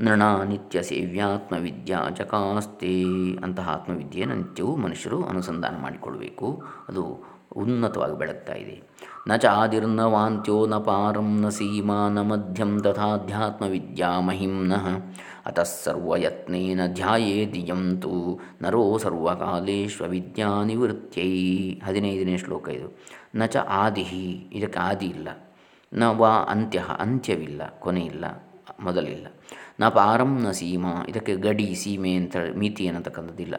ನೃಣ ನಿತ್ಯ ಸೇವ್ಯಾತ್ಮವಿದ್ಯಾ ಚಕಾಸ್ತೆ ಅಂತಹ ಆತ್ಮವಿದ್ಯೆಯನ್ನು ನಿತ್ಯವೂ ಮನುಷ್ಯರು ಅನುಸಂಧಾನ ಮಾಡಿಕೊಳ್ಬೇಕು. ಅದು ಉನ್ನತವಾಗಿ ಬೆಳಗ್ತಾ ಇದೆ. ನ ಚಾದಿರ್ನ ವಾಂತ್ಯೋ ನ ಪಾರಂ ನ ಸೀಮಾ ನ ಮಧ್ಯಂ ತಥಾಧ್ಯಾತ್ಮವಿದ್ಯಾ ಮಹಿಂನ ಅತಃ ಸರ್ವಯತ್ನೇನ ಧ್ಯಾಯೇದಿಯಂತು ನರೋ ಸರ್ವಕಾಲೇಶ್ವವಿದ್ಯಾ ನಿವೃತ್ತೈ ಹದಿನೈದನೇ ಶ್ಲೋಕ ಇದು. ನ ಚ ಆದಿ ಇದಕ್ಕೆ ಆದಿ ಇಲ್ಲ. ನ ವಾ ಅಂತ್ಯ ಅಂತ್ಯವಿಲ್ಲ, ಕೊನೆಯಿಲ್ಲ, ಮೊದಲಿಲ್ಲ. ನ ಪಾರಂ ನ ಸೀಮಾ, ಇದಕ್ಕೆ ಗಡಿ, ಸೀಮೆ ಅಂತ ಮಿತಿ ಅನ್ನತಕ್ಕಂಥದ್ದಿಲ್ಲ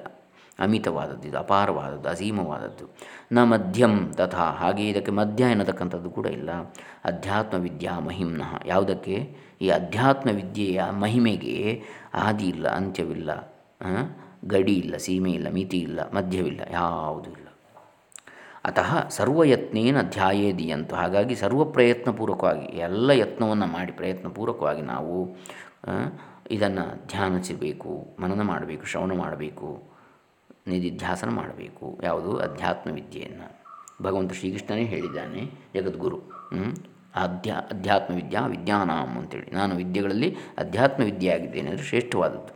ಅಮಿತವಾದದ್ದು ಇದು, ಅಪಾರವಾದದ್ದು, ಅಸೀಮವಾದದ್ದು. ನ ಮಧ್ಯಂ ತಥಾ, ಹಾಗೆ ಇದಕ್ಕೆ ಮಧ್ಯ ಎನ್ನತಕ್ಕಂಥದ್ದು ಕೂಡ ಇಲ್ಲ. ಅಧ್ಯಾತ್ಮ ವಿದ್ಯಾ ಮಹಿಮ್ನಃ, ಯಾವುದಕ್ಕೆ? ಈ ಅಧ್ಯಾತ್ಮ ವಿದ್ಯೆಯ ಮಹಿಮೆಗೆ ಆದಿ ಇಲ್ಲ, ಅಂತ್ಯವಿಲ್ಲ ಗಡಿ ಇಲ್ಲ, ಸೀಮೆ ಇಲ್ಲ, ಮಿತಿ ಇಲ್ಲ, ಮಧ್ಯವಿಲ್ಲ, ಯಾವುದೂ ಇಲ್ಲ. ಅತಃ ಸರ್ವಯತ್ನೇನ ಧ್ಯಾಯೇದಿಯಂತು ಹಾಗಾಗಿ ಸರ್ವ ಪ್ರಯತ್ನಪೂರ್ವಕವಾಗಿ, ಎಲ್ಲ ಯತ್ನವನ್ನು ಮಾಡಿ ಪ್ರಯತ್ನಪೂರ್ವಕವಾಗಿ ನಾವು ಇದನ್ನು ಧ್ಯಾನಿಸಬೇಕು, ಮನನ ಮಾಡಬೇಕು, ಶ್ರವಣ ಮಾಡಬೇಕು, ನಿಧಿಧ್ಯಾಸನ ಮಾಡಬೇಕು. ಯಾವುದು? ಅಧ್ಯಾತ್ಮ ವಿದ್ಯೆಯನ್ನು. ಭಗವಂತ ಶ್ರೀಕೃಷ್ಣನೇ ಹೇಳಿದ್ದಾನೆ, ಜಗದ್ಗುರು ಅಧ್ಯಾ, ಅಧ್ಯಾತ್ಮ ವಿದ್ಯಾ ವಿದ್ಯಾನಾಮ್ ಅಂತೇಳಿ. ನಾನು ವಿದ್ಯೆಗಳಲ್ಲಿ ಅಧ್ಯಾತ್ಮ ವಿದ್ಯೆ ಆಗಿದ್ದೇನೆ ಅಂದರೆ ಶ್ರೇಷ್ಠವಾದದ್ದು.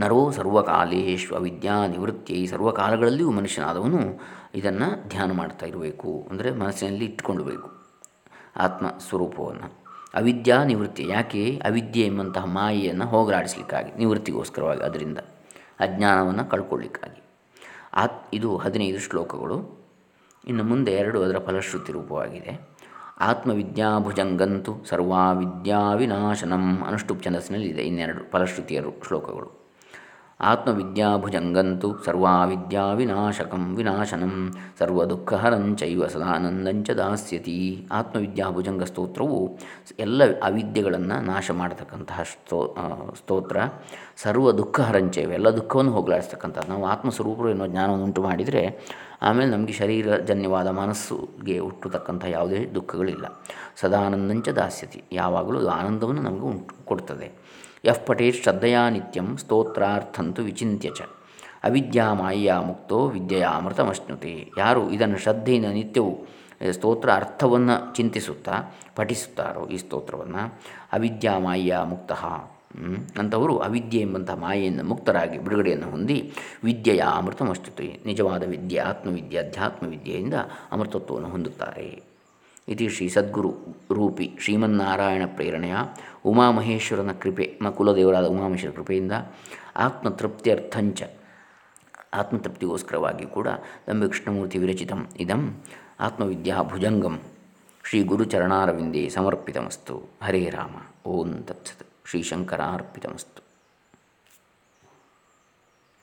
ನರೋ ಸರ್ವಕಾಲೇಶ್ವ ವಿದ್ಯಾ ನಿವೃತ್ತಿ ಸರ್ವಕಾಲಗಳಲ್ಲಿಯೂ ಮನುಷ್ಯನಾದವನು ಇದನ್ನು ಧ್ಯಾನ ಮಾಡ್ತಾ ಇರಬೇಕು. ಅಂದರೆ ಮನಸ್ಸಿನಲ್ಲಿ ಇಟ್ಕೊಳ್ಬೇಕು ಆತ್ಮ ಸ್ವರೂಪವನ್ನು ಅವಿದ್ಯಾ ನಿವೃತ್ತಿ. ಯಾಕೆ? ಅವಿದ್ಯೆ ಎಂಬಂತಹ ಮಾಯೆಯನ್ನು ಹೋಗಲಾಡಿಸ್ಲಿಕ್ಕಾಗಿ, ನಿವೃತ್ತಿಗೋಸ್ಕರವಾಗಿ, ಅದರಿಂದ. ಅಜ್ಞಾನವನ್ನು ಕಳ್ಕೊಳ್ಳಿಕ್ಕಾಗಿ. ಆತ್, ಇದು ಹದಿನೈದು ಶ್ಲೋಕಗಳು. ಇನ್ನು ಮುಂದೆ ಎರಡು ಅದರ ಫಲಶ್ರುತಿ ರೂಪವಾಗಿದೆ. ಆತ್ಮವಿದ್ಯಾಭುಜಂಗಂತು ಸರ್ವಾ ವಿದ್ಯಾವಿನಾಶನಂ ಅನುಷ್ಠುಪ್ ಛಂದಸ್ಸಿನಲ್ಲಿ ಇದೆ ಇನ್ನೆರಡು ಫಲಶ್ರುತಿಯ ಶ್ಲೋಕಗಳು. ಆತ್ಮವಿದ್ಯಾಭುಜಂಗಂತು ಸರ್ವಾವಿದ್ಯಾ ವಿನಾಶಕಂ ವಿನಾಶನಂ ಸರ್ವದುಃಖಹರಂಚೈವ ಸದಾನಂದಂಚ ದಾಸ್ಯತಿ. ಆತ್ಮವಿದ್ಯಾಭುಜಂಗ ಸ್ತೋತ್ರವು ಎಲ್ಲ ಅವಿದ್ಯೆಗಳನ್ನು ನಾಶ ಮಾಡತಕ್ಕಂತಹ ಸ್ತೋ ಸ್ತೋತ್ರ. ಸರ್ವ ದುಃಖಹರಂಚೈವ ಎಲ್ಲ ದುಃಖವನ್ನು ಹೋಗಲಾಡಿಸ್ತಕ್ಕಂಥದ್ದು. ನಾವು ಆತ್ಮಸ್ವರೂಪರು ಎನ್ನುವ ಜ್ಞಾನವನ್ನು ಉಂಟು ಮಾಡಿದರೆ ಆಮೇಲೆ ನಮಗೆ ಶರೀರಜನ್ಯವಾದ ಮನಸ್ಸುಗೆ ಹುಟ್ಟತಕ್ಕಂಥ ಯಾವುದೇ ದುಃಖಗಳಿಲ್ಲ. ಸದಾನಂದಂಚ ದಾಸ್ಯತಿ, ಯಾವಾಗಲೂ ಆನಂದವನ್ನು ನಮಗೆ ಉಂಟು, ಕೊಡ್ತದೆ. ಯಃ ಪಠೇತ್ ಶ್ರದ್ಧೆಯ ನಿತ್ಯಂ ಸ್ತೋತ್ರಾರ್ಥಂತು ವಿಚಿತ್ಯ ಚ ಅವಿದ್ಯಾ ಮಾಯಾ ಮುಕ್ತೋ ವಿದ್ಯೆಯ ಅಮೃತಮಶ್ನುತೆ ಯಾರು ಇದನ್ನು ಶ್ರದ್ಧೆಯಿಂದ ನಿತ್ಯವು ಸ್ತೋತ್ರ ಅರ್ಥವನ್ನು ಚಿಂತಿಸುತ್ತಾ ಪಠಿಸುತ್ತಾರೋ ಈ ಸ್ತೋತ್ರವನ್ನು? ಅವಿದ್ಯಾ ಮಾಯಾ ಮುಕ್ತ. ಅಂಥವರು ಅವಿದ್ಯೆ ಎಂಬಂತಹ ಮಾಯೆಯಿಂದ ಮುಕ್ತರಾಗಿ ಬಿಡುಗಡೆಯನ್ನು ಹೊಂದಿ ವಿದ್ಯೆಯ ಅಮೃತಮಶ್ನುತೆ, ನಿಜವಾದ ವಿದ್ಯೆ, ಆತ್ಮವಿದ್ಯೆ ಅಧ್ಯಾತ್ಮ ವಿದ್ಯೆಯಿಂದ ಅಮೃತತ್ವವನ್ನು ಹೊಂದುತ್ತಾರೆ. ಇತಿ ಶ್ರೀ ಸದ್ಗುರು ರೂಪಿ ಶ್ರೀಮನ್ನಾರಾಯಣ ಪ್ರೇರಣೆಯ ಉಮಾಮಹೇಶ್ವರನ ಕೃಪೆ ಮ ಕುಲದೇವರಾದ ಉಮಾಮಹೇಶ್ವರ ಕೃಪೆಯಿಂದ ಆತ್ಮತೃಪ್ತ್ಯರ್ಥಂಚ, ಆತ್ಮತೃಪ್ತಿಗೋಸ್ಕರವಾಗಿ ಕೂಡ ನಮ್ಮ ಕೃಷ್ಣಮೂರ್ತಿ ವಿರಚಿತಂ. ಇದಂ ಆತ್ಮವಿದ್ಯಾ ಭುಜಂಗಂ. ಶ್ರೀ ಗುರುಚರಣಾರವಿಂದೇ ಸಮರ್ಪಿತಮಸ್ತು. ಹರೇ ರಾಮ. ಓಂ ತತ್ಸತ್. ಶ್ರೀ ಶಂಕರಾರ್ಪಿತಮಸ್ತು.